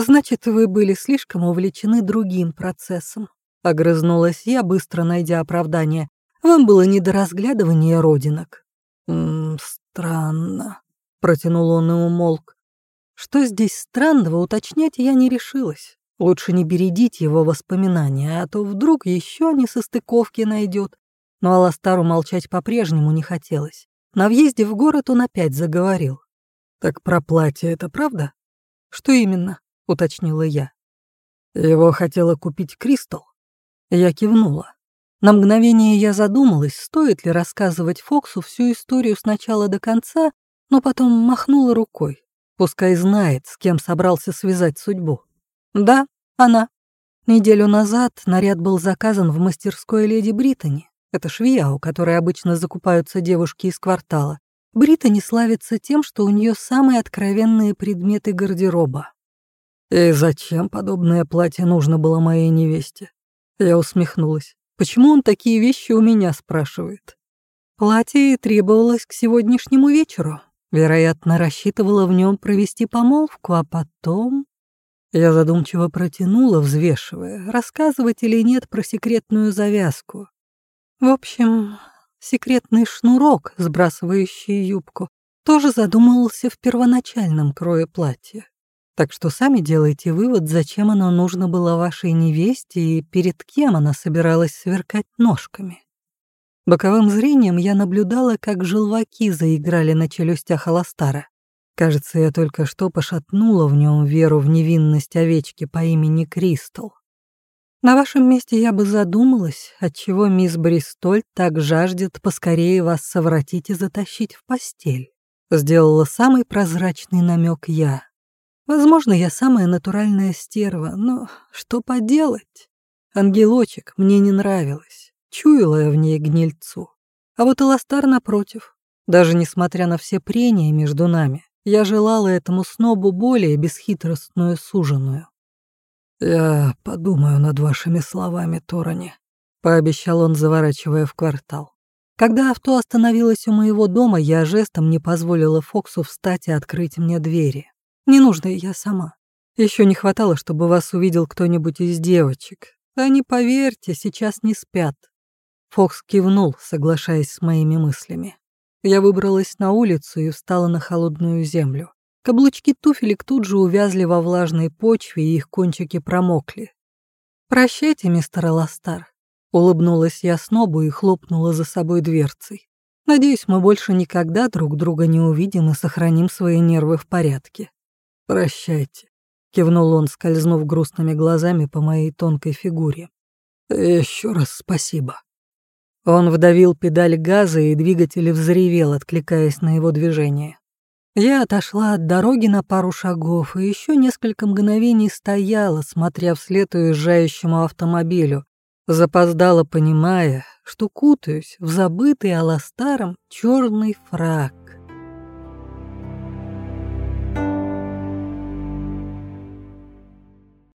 Значит, вы были слишком увлечены другим процессом. Огрызнулась я, быстро найдя оправдание. Вам было не до разглядывания родинок. «М странно», — протянул он и умолк. Что здесь странного, уточнять я не решилась. Лучше не бередить его воспоминания, а то вдруг еще несостыковки найдет. Но Аластару молчать по-прежнему не хотелось. На въезде в город он опять заговорил. «Так про платье это правда?» «Что именно?» — уточнила я. «Его хотела купить Кристал?» Я кивнула. На мгновение я задумалась, стоит ли рассказывать Фоксу всю историю с начала до конца, но потом махнула рукой. Пускай знает, с кем собрался связать судьбу. Да, она. Неделю назад наряд был заказан в мастерской леди Британи. Это швея, у которой обычно закупаются девушки из квартала. Британи славится тем, что у нее самые откровенные предметы гардероба. «И зачем подобное платье нужно было моей невесте?» Я усмехнулась. Почему он такие вещи у меня спрашивает? Платье требовалось к сегодняшнему вечеру. Вероятно, рассчитывала в нем провести помолвку, а потом... Я задумчиво протянула, взвешивая, рассказывать или нет про секретную завязку. В общем, секретный шнурок, сбрасывающий юбку, тоже задумывался в первоначальном крое платья. Так что сами делайте вывод, зачем оно нужно было вашей невесте и перед кем она собиралась сверкать ножками. Боковым зрением я наблюдала, как желваки заиграли на челюстях Аластара. Кажется, я только что пошатнула в нем веру в невинность овечки по имени Кристал. На вашем месте я бы задумалась, отчего мисс Бристоль так жаждет поскорее вас совратить и затащить в постель. Сделала самый прозрачный намек я. Возможно, я самая натуральная стерва, но что поделать? Ангелочек мне не нравилась, чуяла я в ней гнильцу. А вот Эластар, напротив, даже несмотря на все прения между нами, я желала этому снобу более бесхитростную суженую. «Я подумаю над вашими словами, Торони», — пообещал он, заворачивая в квартал. Когда авто остановилось у моего дома, я жестом не позволила Фоксу встать и открыть мне двери. Не нужно я сама. Еще не хватало, чтобы вас увидел кто-нибудь из девочек. Они, поверьте, сейчас не спят. Фокс кивнул, соглашаясь с моими мыслями. Я выбралась на улицу и встала на холодную землю. Каблучки туфелек тут же увязли во влажной почве, и их кончики промокли. «Прощайте, мистер Аластар», — улыбнулась я снобу и хлопнула за собой дверцей. «Надеюсь, мы больше никогда друг друга не увидим и сохраним свои нервы в порядке». «Прощайте», — кивнул он, скользнув грустными глазами по моей тонкой фигуре. «Еще раз спасибо». Он вдавил педаль газа, и двигатель взревел, откликаясь на его движение. Я отошла от дороги на пару шагов и еще несколько мгновений стояла, смотря вслед уезжающему автомобилю, запоздала, понимая, что кутаюсь в забытый аластаром черный фраг.